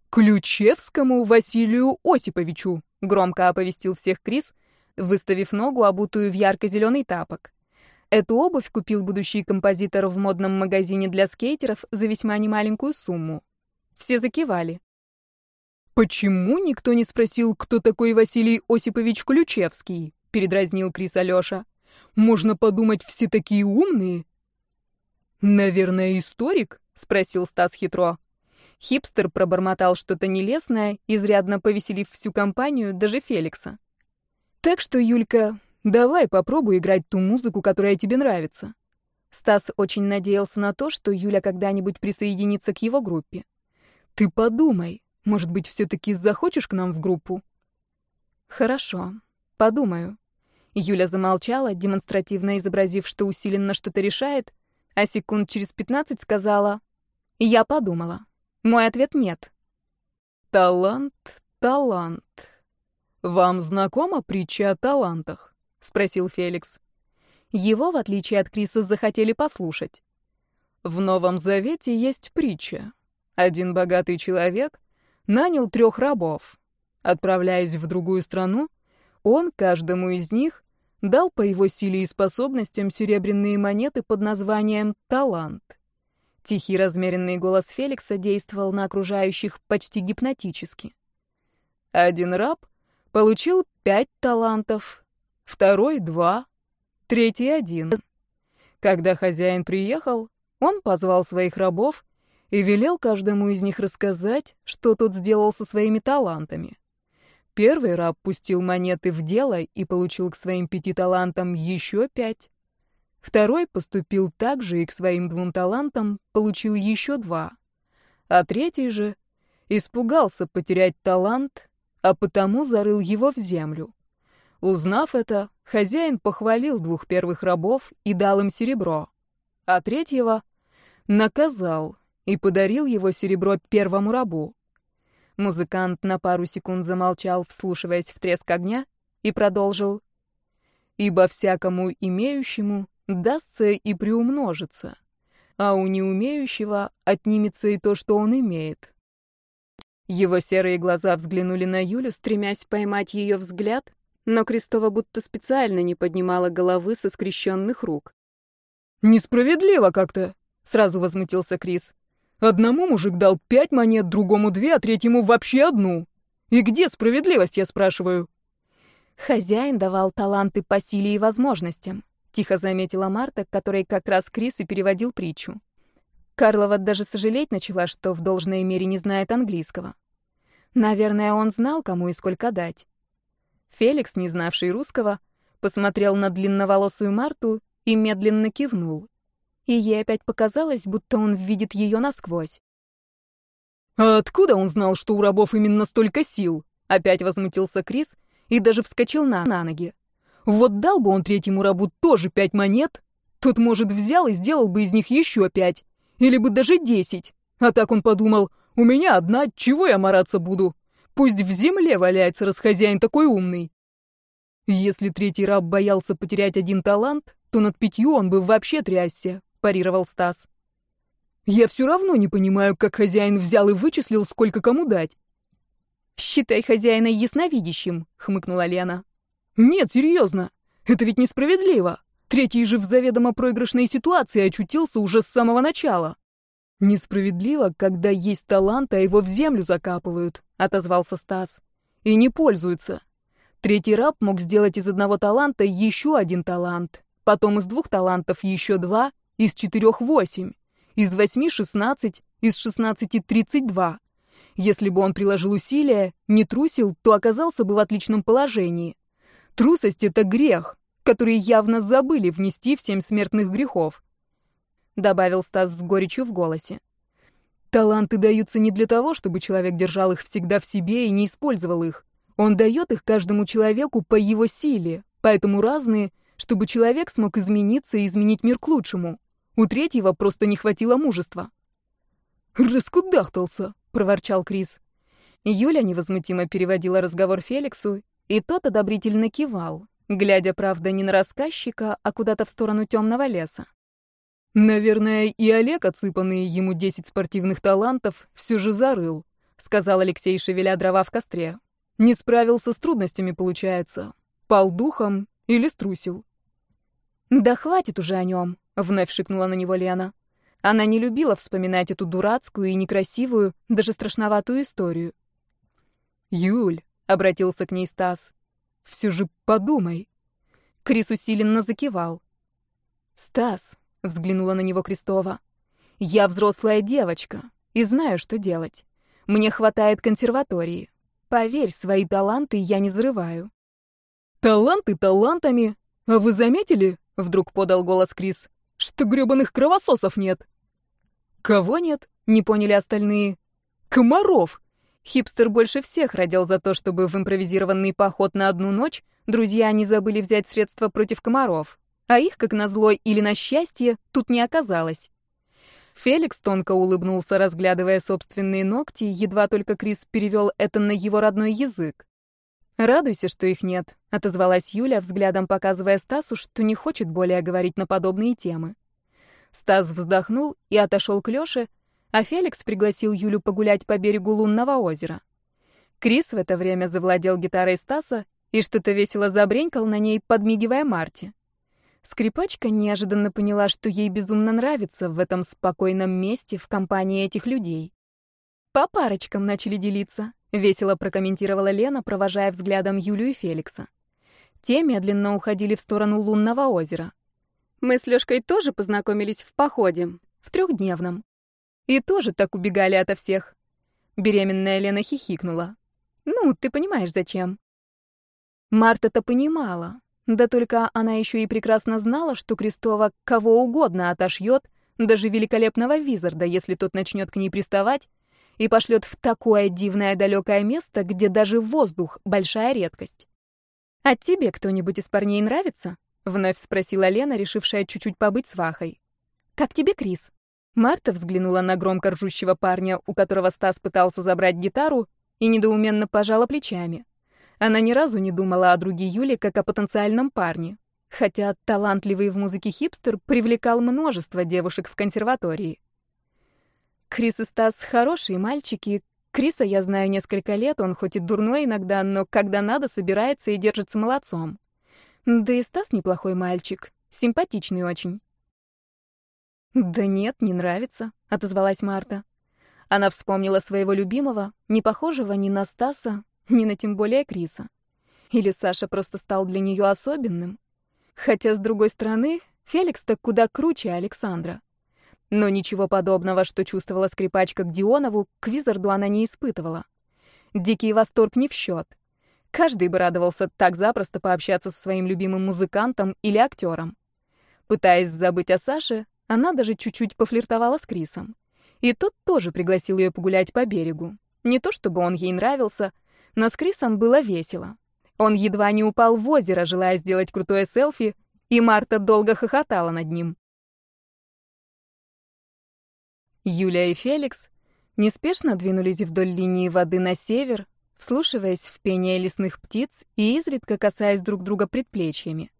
Ключевскому Василию Осиповичу, громко оповестил всех Крис, выставив ногу, обутую в ярко-зеленый тапок. Эту обувь купил будущий композитор в модном магазине для скейтеров за весьма немаленькую сумму. Все закивали. «Почему никто не спросил, кто такой Василий Осипович Ключевский?» — передразнил Крис Алёша. Можно подумать, все такие умные. Наверное, историк? спросил Стас хитро. Хипстер пробормотал что-то нелестное, изрядно повеселив всю компанию, даже Феликса. Так что, Юлька, давай попробуй играть ту музыку, которая тебе нравится. Стас очень надеялся на то, что Юля когда-нибудь присоединится к его группе. Ты подумай, может быть, все таки захочешь к нам в группу? Хорошо, подумаю. Юля замолчала, демонстративно изобразив, что усиленно что-то решает, а секунд через пятнадцать сказала «Я подумала. Мой ответ — нет». «Талант, талант. Вам знакома притча о талантах?» — спросил Феликс. Его, в отличие от Криса, захотели послушать. В Новом Завете есть притча. Один богатый человек нанял трех рабов. Отправляясь в другую страну, он каждому из них дал по его силе и способностям серебряные монеты под названием «талант». Тихий размеренный голос Феликса действовал на окружающих почти гипнотически. Один раб получил пять талантов, второй — два, третий — один. Когда хозяин приехал, он позвал своих рабов и велел каждому из них рассказать, что тот сделал со своими талантами. Первый раб пустил монеты в дело и получил к своим пяти талантам еще пять. Второй поступил так же и к своим двум талантам получил еще два. А третий же испугался потерять талант, а потому зарыл его в землю. Узнав это, хозяин похвалил двух первых рабов и дал им серебро, а третьего наказал и подарил его серебро первому рабу. Музыкант на пару секунд замолчал, вслушиваясь в треск огня, и продолжил. «Ибо всякому имеющему дастся и приумножится, а у неумеющего отнимется и то, что он имеет». Его серые глаза взглянули на Юлю, стремясь поймать ее взгляд, но Крестова будто специально не поднимала головы со скрещенных рук. «Несправедливо как-то», — сразу возмутился Крис. Одному мужик дал пять монет, другому две, а третьему вообще одну. И где справедливость, я спрашиваю? Хозяин давал таланты по силе и возможностям, тихо заметила Марта, которой как раз Крис и переводил притчу. Карлова даже сожалеть начала, что в должной мере не знает английского. Наверное, он знал, кому и сколько дать. Феликс, не знавший русского, посмотрел на длинноволосую Марту и медленно кивнул и ей опять показалось, будто он видит ее насквозь. «А откуда он знал, что у рабов именно столько сил?» Опять возмутился Крис и даже вскочил на, на ноги. «Вот дал бы он третьему рабу тоже пять монет, тот, может, взял и сделал бы из них еще пять, или бы даже десять. А так он подумал, у меня одна, чего я мараться буду? Пусть в земле валяется, раз хозяин такой умный». Если третий раб боялся потерять один талант, то над пятью он бы вообще трясся, парировал Стас. Я все равно не понимаю, как хозяин взял и вычислил, сколько кому дать. Считай хозяина ясновидящим, хмыкнула Лена. Нет, серьезно. Это ведь несправедливо. Третий же в заведомо проигрышной ситуации очутился уже с самого начала. Несправедливо, когда есть талант, а его в землю закапывают, отозвался Стас. И не пользуются. Третий раб мог сделать из одного таланта еще один талант, потом из двух талантов еще два — из четырех — восемь. Из восьми — шестнадцать. Из шестнадцати — тридцать два. Если бы он приложил усилия, не трусил, то оказался бы в отличном положении. Трусость — это грех, который явно забыли внести в семь смертных грехов. Добавил Стас с горечью в голосе. Таланты даются не для того, чтобы человек держал их всегда в себе и не использовал их. Он дает их каждому человеку по его силе, поэтому разные, чтобы человек смог измениться и изменить мир к лучшему. У третьего просто не хватило мужества. «Раскудахтался», — проворчал Крис. Юля невозмутимо переводила разговор Феликсу, и тот одобрительно кивал, глядя, правда, не на рассказчика, а куда-то в сторону темного леса. «Наверное, и Олег, отсыпанный ему десять спортивных талантов, все же зарыл», — сказал Алексей, шевеля дрова в костре. «Не справился с трудностями, получается. Пал духом или струсил». «Да хватит уже о нем», — вновь шикнула на него Лена. Она не любила вспоминать эту дурацкую и некрасивую, даже страшноватую историю. «Юль», — обратился к ней Стас, — «все же подумай». Крис усиленно закивал. «Стас», — взглянула на него Крестова, — «я взрослая девочка и знаю, что делать. Мне хватает консерватории. Поверь, свои таланты я не зарываю». «Таланты талантами. А вы заметили, — вдруг подал голос Крис, — что грёбаных кровососов нет?» «Кого нет?» — не поняли остальные. «Комаров!» Хипстер больше всех родил за то, чтобы в импровизированный поход на одну ночь друзья не забыли взять средства против комаров, а их, как назло или на счастье, тут не оказалось. Феликс тонко улыбнулся, разглядывая собственные ногти, едва только Крис перевел это на его родной язык. «Радуйся, что их нет», — отозвалась Юля, взглядом показывая Стасу, что не хочет более говорить на подобные темы. Стас вздохнул и отошел к Лёше, а Феликс пригласил Юлю погулять по берегу лунного озера. Крис в это время завладел гитарой Стаса и что-то весело забренькал на ней, подмигивая Марте. Скрипачка неожиданно поняла, что ей безумно нравится в этом спокойном месте в компании этих людей. По парочкам начали делиться, весело прокомментировала Лена, провожая взглядом Юлю и Феликса. Те медленно уходили в сторону лунного озера. Мы с Лёшкой тоже познакомились в походе, в трехдневном. И тоже так убегали ото всех. Беременная Лена хихикнула. Ну, ты понимаешь, зачем. Марта-то понимала, да только она еще и прекрасно знала, что Крестова кого угодно отошьет, даже великолепного Визарда, если тот начнет к ней приставать, и пошлет в такое дивное далекое место, где даже воздух — большая редкость. «А тебе кто-нибудь из парней нравится?» — вновь спросила Лена, решившая чуть-чуть побыть свахой. «Как тебе Крис?» Марта взглянула на громко ржущего парня, у которого Стас пытался забрать гитару, и недоуменно пожала плечами. Она ни разу не думала о друге Юле как о потенциальном парне, хотя талантливый в музыке хипстер привлекал множество девушек в консерватории. Крис и Стас хорошие мальчики. Криса я знаю несколько лет, он хоть и дурной иногда, но когда надо, собирается и держится молодцом. Да и Стас неплохой мальчик, симпатичный очень. «Да нет, не нравится», — отозвалась Марта. Она вспомнила своего любимого, не похожего ни на Стаса, ни на тем более Криса. Или Саша просто стал для нее особенным. Хотя, с другой стороны, Феликс-то куда круче Александра. Но ничего подобного, что чувствовала скрипачка к Дионову, к Визарду она не испытывала. Дикий восторг не в счет. Каждый бы радовался так запросто пообщаться со своим любимым музыкантом или актером. Пытаясь забыть о Саше, она даже чуть-чуть пофлиртовала с Крисом. И тот тоже пригласил ее погулять по берегу. Не то чтобы он ей нравился, но с Крисом было весело. Он едва не упал в озеро, желая сделать крутое селфи, и Марта долго хохотала над ним. Юля и Феликс неспешно двинулись вдоль линии воды на север, вслушиваясь в пение лесных птиц и изредка касаясь друг друга предплечьями.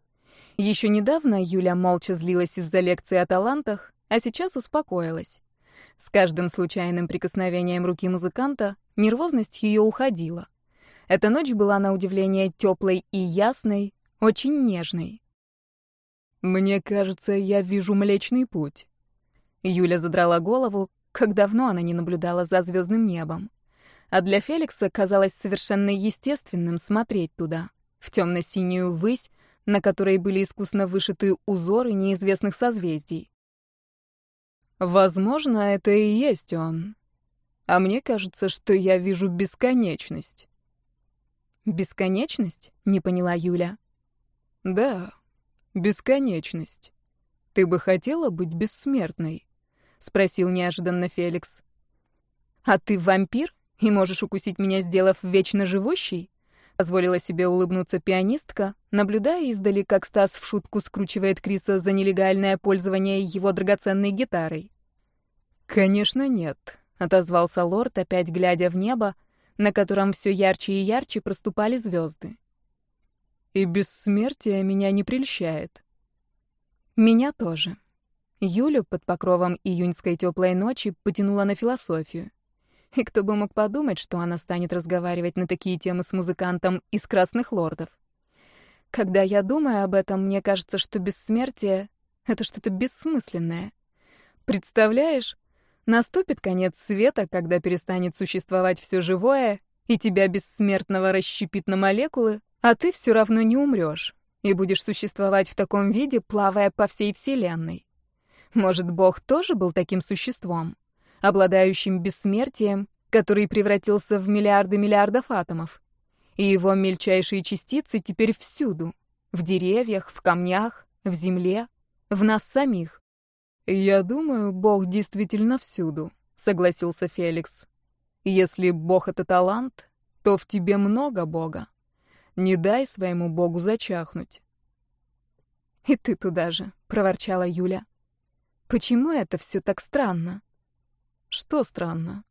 Еще недавно Юля молча злилась из-за лекции о талантах, а сейчас успокоилась. С каждым случайным прикосновением руки музыканта нервозность ее уходила. Эта ночь была на удивление теплой и ясной, очень нежной. «Мне кажется, я вижу Млечный Путь». Юля задрала голову, как давно она не наблюдала за звездным небом. А для Феликса казалось совершенно естественным смотреть туда, в темно-синюю высь, на которой были искусно вышиты узоры неизвестных созвездий. Возможно, это и есть он. А мне кажется, что я вижу бесконечность. «Бесконечность?» — не поняла Юля. «Да, бесконечность. Ты бы хотела быть бессмертной?» — спросил неожиданно Феликс. «А ты вампир и можешь укусить меня, сделав вечно живущий?» — позволила себе улыбнуться пианистка, наблюдая издали, как Стас в шутку скручивает Криса за нелегальное пользование его драгоценной гитарой. «Конечно нет», — отозвался лорд, опять глядя в небо, на котором все ярче и ярче проступали звезды. И бессмертие меня не прельщает. Меня тоже. Юлю под покровом июньской теплой ночи потянула на философию. И кто бы мог подумать, что она станет разговаривать на такие темы с музыкантом из «Красных лордов». Когда я думаю об этом, мне кажется, что бессмертие — это что-то бессмысленное. Представляешь, Наступит конец света, когда перестанет существовать все живое, и тебя бессмертного расщепит на молекулы, а ты все равно не умрешь и будешь существовать в таком виде, плавая по всей Вселенной. Может, Бог тоже был таким существом, обладающим бессмертием, который превратился в миллиарды миллиардов атомов, и его мельчайшие частицы теперь всюду — в деревьях, в камнях, в земле, в нас самих. «Я думаю, Бог действительно всюду», — согласился Феликс. «Если Бог — это талант, то в тебе много Бога. Не дай своему богу зачахнуть. «И ты туда же», — проворчала Юля. «Почему это все так странно?» «Что странно?»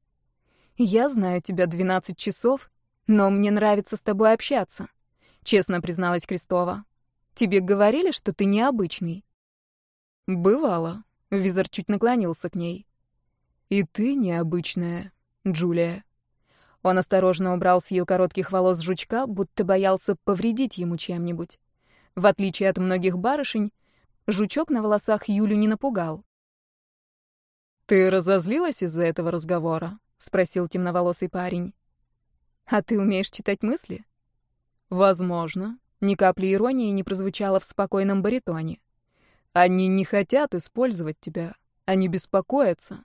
«Я знаю тебя 12 часов, но мне нравится с тобой общаться», — честно призналась Крестова. «Тебе говорили, что ты необычный?» «Бывало», — Визор чуть наклонился к ней. «И ты необычная, Джулия». Он осторожно убрал с ее коротких волос жучка, будто боялся повредить ему чем-нибудь. В отличие от многих барышень, жучок на волосах Юлю не напугал. «Ты разозлилась из-за этого разговора?» — спросил темноволосый парень. «А ты умеешь читать мысли?» «Возможно». Ни капли иронии не прозвучало в спокойном баритоне. «Они не хотят использовать тебя. Они беспокоятся».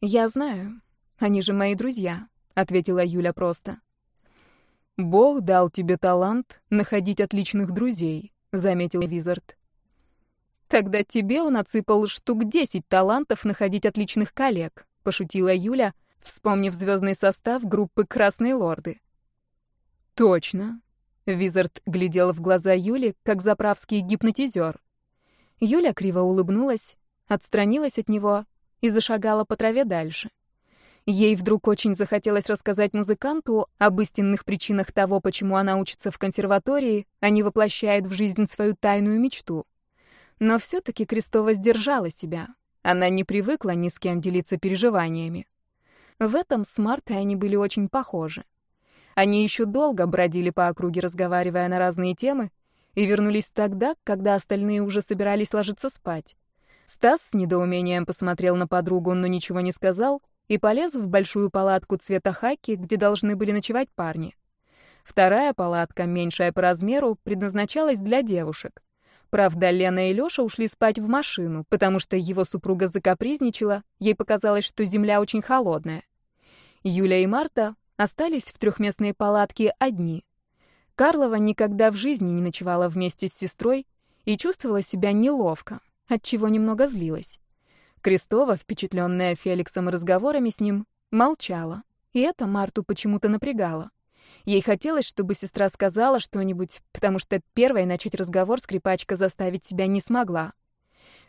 «Я знаю. Они же мои друзья», — ответила Юля просто. «Бог дал тебе талант находить отличных друзей», — заметил Визард. «Тогда тебе он отсыпал штук десять талантов находить отличных коллег», — пошутила Юля, вспомнив звездный состав группы «Красные лорды». «Точно», — Визард глядел в глаза Юли, как заправский гипнотизер. Юля криво улыбнулась, отстранилась от него и зашагала по траве дальше. Ей вдруг очень захотелось рассказать музыканту об истинных причинах того, почему она учится в консерватории, а не воплощает в жизнь свою тайную мечту. Но все-таки Крестова сдержала себя. Она не привыкла ни с кем делиться переживаниями. В этом с Мартой они были очень похожи. Они еще долго бродили по округе, разговаривая на разные темы, и вернулись тогда, когда остальные уже собирались ложиться спать. Стас с недоумением посмотрел на подругу, но ничего не сказал, и полез в большую палатку цвета хаки, где должны были ночевать парни. Вторая палатка, меньшая по размеру, предназначалась для девушек. Правда, Лена и Лёша ушли спать в машину, потому что его супруга закапризничала, ей показалось, что земля очень холодная. Юля и Марта остались в трехместной палатке одни. Карлова никогда в жизни не ночевала вместе с сестрой и чувствовала себя неловко, отчего немного злилась. Крестова, впечатленная Феликсом и разговорами с ним, молчала. И это Марту почему-то напрягало. Ей хотелось, чтобы сестра сказала что-нибудь, потому что первой начать разговор скрипачка заставить себя не смогла.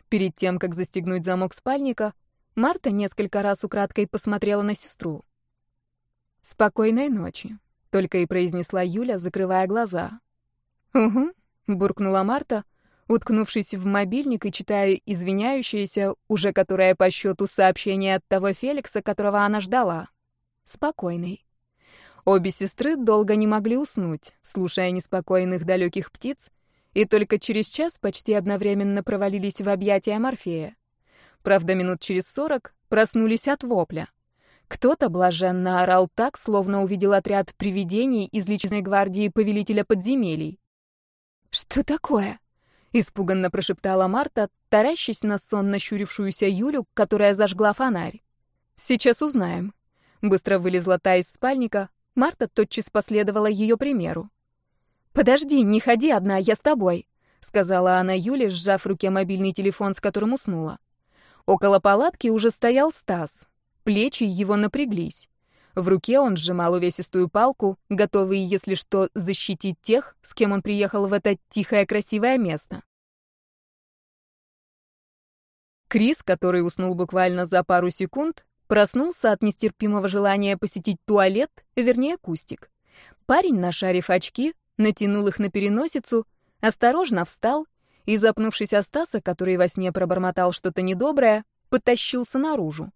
Перед тем, как застегнуть замок спальника, Марта несколько раз украдкой посмотрела на сестру. «Спокойной ночи», — только и произнесла Юля, закрывая глаза. «Угу», — буркнула Марта, уткнувшись в мобильник и читая извиняющееся, уже которое по счету сообщение от того Феликса, которого она ждала. Спокойный. Обе сестры долго не могли уснуть, слушая неспокойных далеких птиц, и только через час почти одновременно провалились в объятия Морфея. Правда, минут через сорок проснулись от вопля. Кто-то блаженно орал так, словно увидел отряд привидений из личной гвардии повелителя подземелий. «Что такое?» Испуганно прошептала Марта, таращась на сонно щурившуюся Юлю, которая зажгла фонарь. «Сейчас узнаем». Быстро вылезла та из спальника. Марта тотчас последовала ее примеру. «Подожди, не ходи одна, я с тобой», — сказала она Юле, сжав в руке мобильный телефон, с которым уснула. Около палатки уже стоял Стас. Плечи его напряглись. В руке он сжимал увесистую палку, готовый, если что, защитить тех, с кем он приехал в это тихое красивое место. Крис, который уснул буквально за пару секунд, проснулся от нестерпимого желания посетить туалет, вернее, кустик. Парень, нашарив очки, натянул их на переносицу, осторожно встал и, запнувшись о Стаса, который во сне пробормотал что-то недоброе, потащился наружу.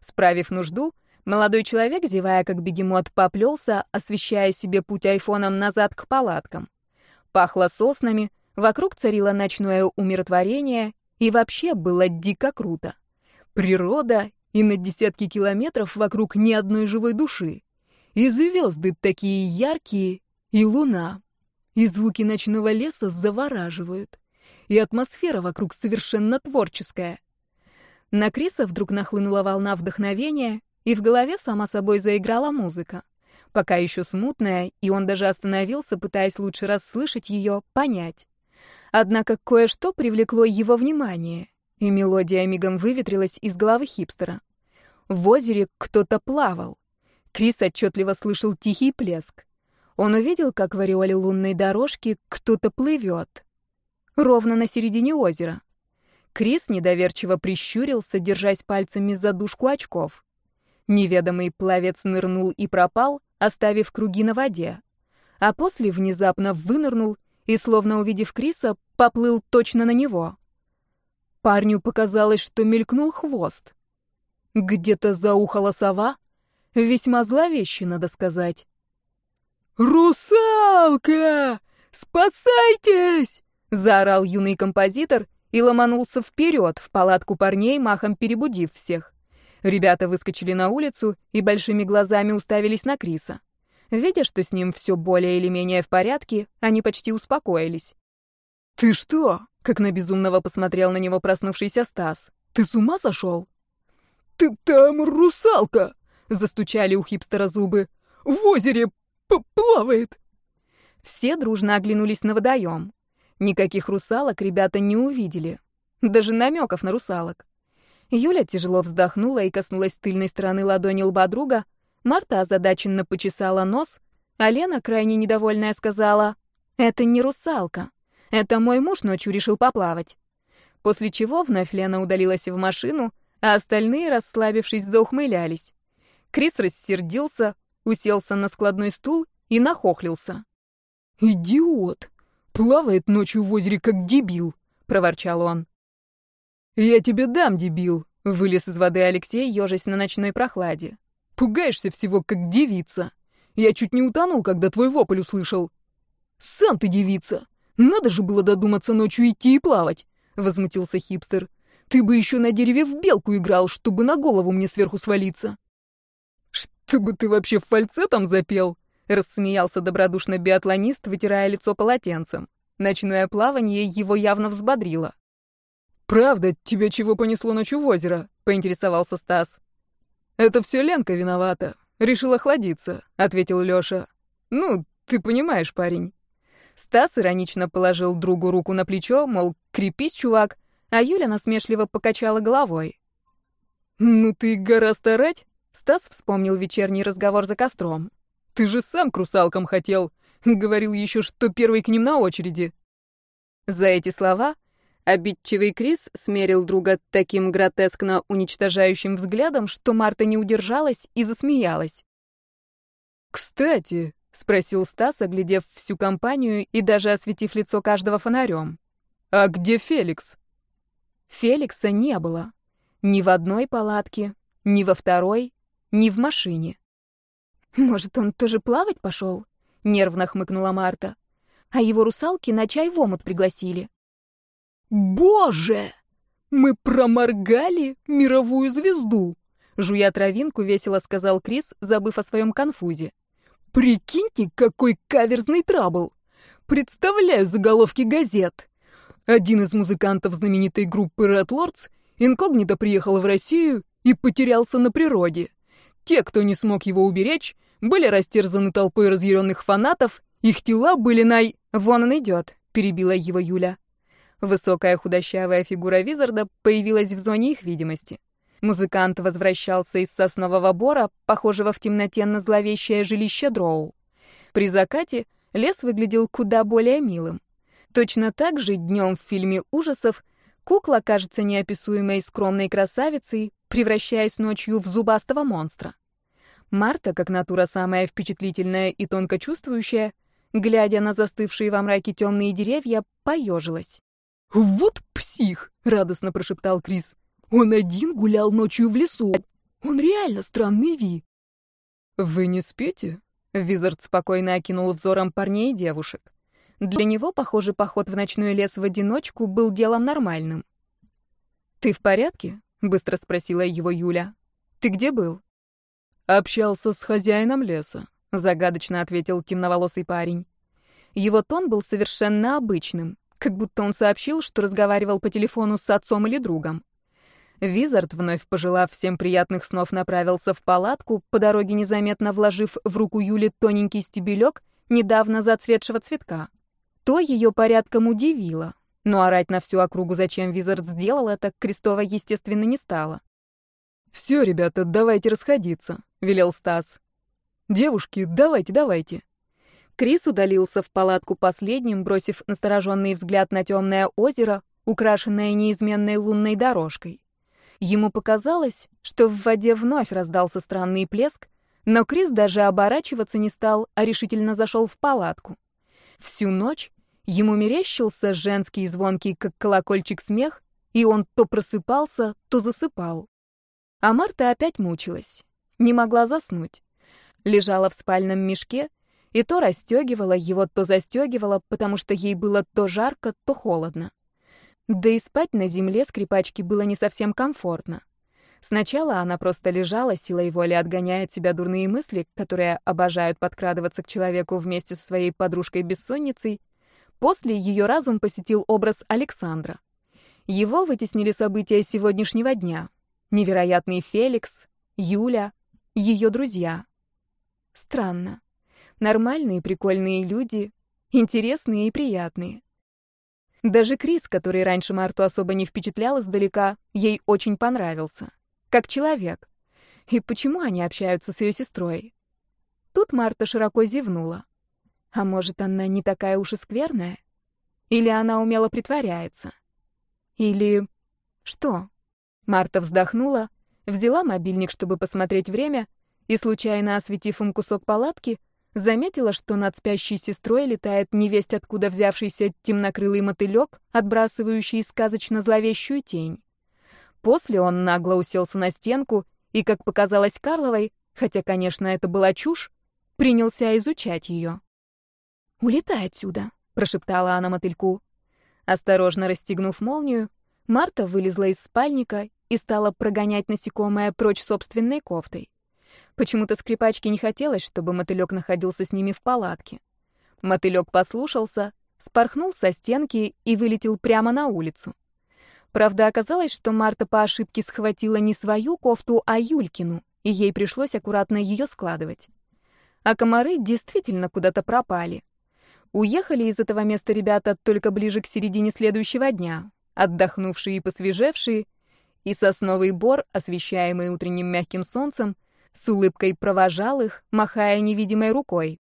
Справив нужду, Молодой человек, зевая как бегемот, поплелся, освещая себе путь айфоном назад к палаткам. Пахло соснами, вокруг царило ночное умиротворение, и вообще было дико круто. Природа, и на десятки километров вокруг ни одной живой души. И звезды такие яркие, и луна. И звуки ночного леса завораживают. И атмосфера вокруг совершенно творческая. На Криса вдруг нахлынула волна вдохновения, и в голове сама собой заиграла музыка. Пока еще смутная, и он даже остановился, пытаясь лучше расслышать ее, понять. Однако кое-что привлекло его внимание, и мелодия мигом выветрилась из головы хипстера. В озере кто-то плавал. Крис отчетливо слышал тихий плеск. Он увидел, как в ореоле лунной дорожки кто-то плывет. Ровно на середине озера. Крис недоверчиво прищурился, держась пальцами за дужку очков. Неведомый пловец нырнул и пропал, оставив круги на воде. А после внезапно вынырнул и, словно увидев Криса, поплыл точно на него. Парню показалось, что мелькнул хвост. Где-то заухала сова, весьма зловеще, надо сказать. «Русалка! Спасайтесь!» — заорал юный композитор и ломанулся вперед в палатку парней, махом перебудив всех. Ребята выскочили на улицу и большими глазами уставились на Криса. Видя, что с ним все более или менее в порядке, они почти успокоились. «Ты что?» — как на безумного посмотрел на него проснувшийся Стас. «Ты с ума сошел?» «Ты там русалка!» — застучали у хипстера зубы. «В озере плавает!» Все дружно оглянулись на водоем. Никаких русалок ребята не увидели. Даже намеков на русалок. Юля тяжело вздохнула и коснулась тыльной стороны ладони лба друга. Марта озадаченно почесала нос, а Лена, крайне недовольная, сказала, «Это не русалка. Это мой муж ночью решил поплавать». После чего вновь Лена удалилась в машину, а остальные, расслабившись, заухмылялись. Крис рассердился, уселся на складной стул и нахохлился. «Идиот! Плавает ночью в озере, как дебил!» — проворчал он. «Я тебе дам, дебил!» — вылез из воды Алексей, ежась на ночной прохладе. «Пугаешься всего, как девица! Я чуть не утонул, когда твой вопль услышал!» «Сам ты девица! Надо же было додуматься ночью идти и плавать!» — возмутился хипстер. «Ты бы еще на дереве в белку играл, чтобы на голову мне сверху свалиться!» «Чтобы ты вообще фальцетом запел?» — рассмеялся добродушно биатлонист, вытирая лицо полотенцем. Ночное плавание его явно взбодрило. «Правда, тебя чего понесло ночью в озеро?» — поинтересовался Стас. «Это все Ленка виновата. Решила охладиться», — ответил Лёша. «Ну, ты понимаешь, парень». Стас иронично положил другу руку на плечо, мол, крепись, чувак, а Юля насмешливо покачала головой. «Ну ты гора старать?» Стас вспомнил вечерний разговор за костром. «Ты же сам к русалкам хотел. Говорил еще, что первый к ним на очереди». За эти слова обидчивый Крис смерил друга таким гротескно уничтожающим взглядом, что Марта не удержалась и засмеялась. «Кстати», — спросил Стас, оглядев всю компанию и даже осветив лицо каждого фонарем, «а где Феликс?» Феликса не было. Ни в одной палатке, ни во второй, ни в машине. «Может, он тоже плавать пошел?» — нервно хмыкнула Марта. «А его русалки на чай в омут пригласили». «Боже! Мы проморгали мировую звезду!» Жуя травинку, весело сказал Крис, забыв о своем конфузе. «Прикиньте, какой каверзный трабл! Представляю заголовки газет!» Один из музыкантов знаменитой группы Red Lords инкогнито приехал в Россию и потерялся на природе. Те, кто не смог его уберечь, были растерзаны толпой разъяренных фанатов, их тела были най... «Вон он идет», — перебила его Юля. Высокая худощавая фигура Визарда появилась в зоне их видимости. Музыкант возвращался из соснового бора, похожего в темноте на зловещее жилище Дроу. При закате лес выглядел куда более милым. Точно так же днем в фильме ужасов кукла кажется неописуемой скромной красавицей, превращаясь ночью в зубастого монстра. Марта, как натура самая впечатлительная и тонко чувствующая, глядя на застывшие во мраке темные деревья, поежилась. «Вот псих!» — радостно прошептал Крис. «Он один гулял ночью в лесу. Он реально странный Ви». «Вы не спите?» — Визард спокойно окинул взором парней и девушек. Для него, похоже, поход в ночной лес в одиночку был делом нормальным. «Ты в порядке?» быстро спросила его Юля. Ты где был? Общался с хозяином леса, загадочно ответил темноволосый парень. Его тон был совершенно обычным, как будто он сообщил, что разговаривал по телефону с отцом или другом. Визард, вновь пожелав всем приятных снов, направился в палатку, по дороге незаметно вложив в руку Юли тоненький стебелек недавно зацветшего цветка. То ее порядком удивило. Но орать на всю округу, зачем Визард сделал это, Крестова, естественно, не стало. «Все, ребята, давайте расходиться», — велел Стас. «Девушки, давайте, давайте». Крис удалился в палатку последним, бросив настороженный взгляд на темное озеро, украшенное неизменной лунной дорожкой. Ему показалось, что в воде вновь раздался странный плеск, но Крис даже оборачиваться не стал, а решительно зашел в палатку. Всю ночь ему мерещился женский звонкий, как колокольчик, смех, и он то просыпался, то засыпал. А Марта опять мучилась, не могла заснуть. Лежала в спальном мешке и то расстегивала его, то застегивала, потому что ей было то жарко, то холодно. Да и спать на земле скрипачке было не совсем комфортно. Сначала она просто лежала, силой воли отгоняя от себя дурные мысли, которые обожают подкрадываться к человеку вместе со своей подружкой-бессонницей. После ее разум посетил образ Александра. Его вытеснили события сегодняшнего дня. Невероятный Феликс, Юля, ее друзья. Странно. Нормальные прикольные люди, интересные и приятные. Даже Крис, который раньше Марту особо не впечатлял издалека, ей очень понравился как человек. И почему они общаются с ее сестрой? Тут Марта широко зевнула. А может, она не такая уж и скверная? Или она умело притворяется? Или... что? Марта вздохнула, взяла мобильник, чтобы посмотреть время, и, случайно осветив им кусок палатки, заметила, что над спящей сестрой летает невесть откуда взявшийся темнокрылый мотылек, отбрасывающий сказочно зловещую тень. После он нагло уселся на стенку и, как показалось Карловой, хотя, конечно, это была чушь, принялся изучать ее. «Улетай отсюда», — прошептала она мотыльку. Осторожно расстегнув молнию, Марта вылезла из спальника и стала прогонять насекомое прочь собственной кофтой. Почему-то скрипачке не хотелось, чтобы мотылек находился с ними в палатке. Мотылек послушался, спорхнул со стенки и вылетел прямо на улицу. Правда, оказалось, что Марта по ошибке схватила не свою кофту, а Юлькину, и ей пришлось аккуратно ее складывать. А комары действительно куда-то пропали. Уехали из этого места ребята только ближе к середине следующего дня, отдохнувшие и посвежевшие, и сосновый бор, освещаемый утренним мягким солнцем, с улыбкой провожал их, махая невидимой рукой.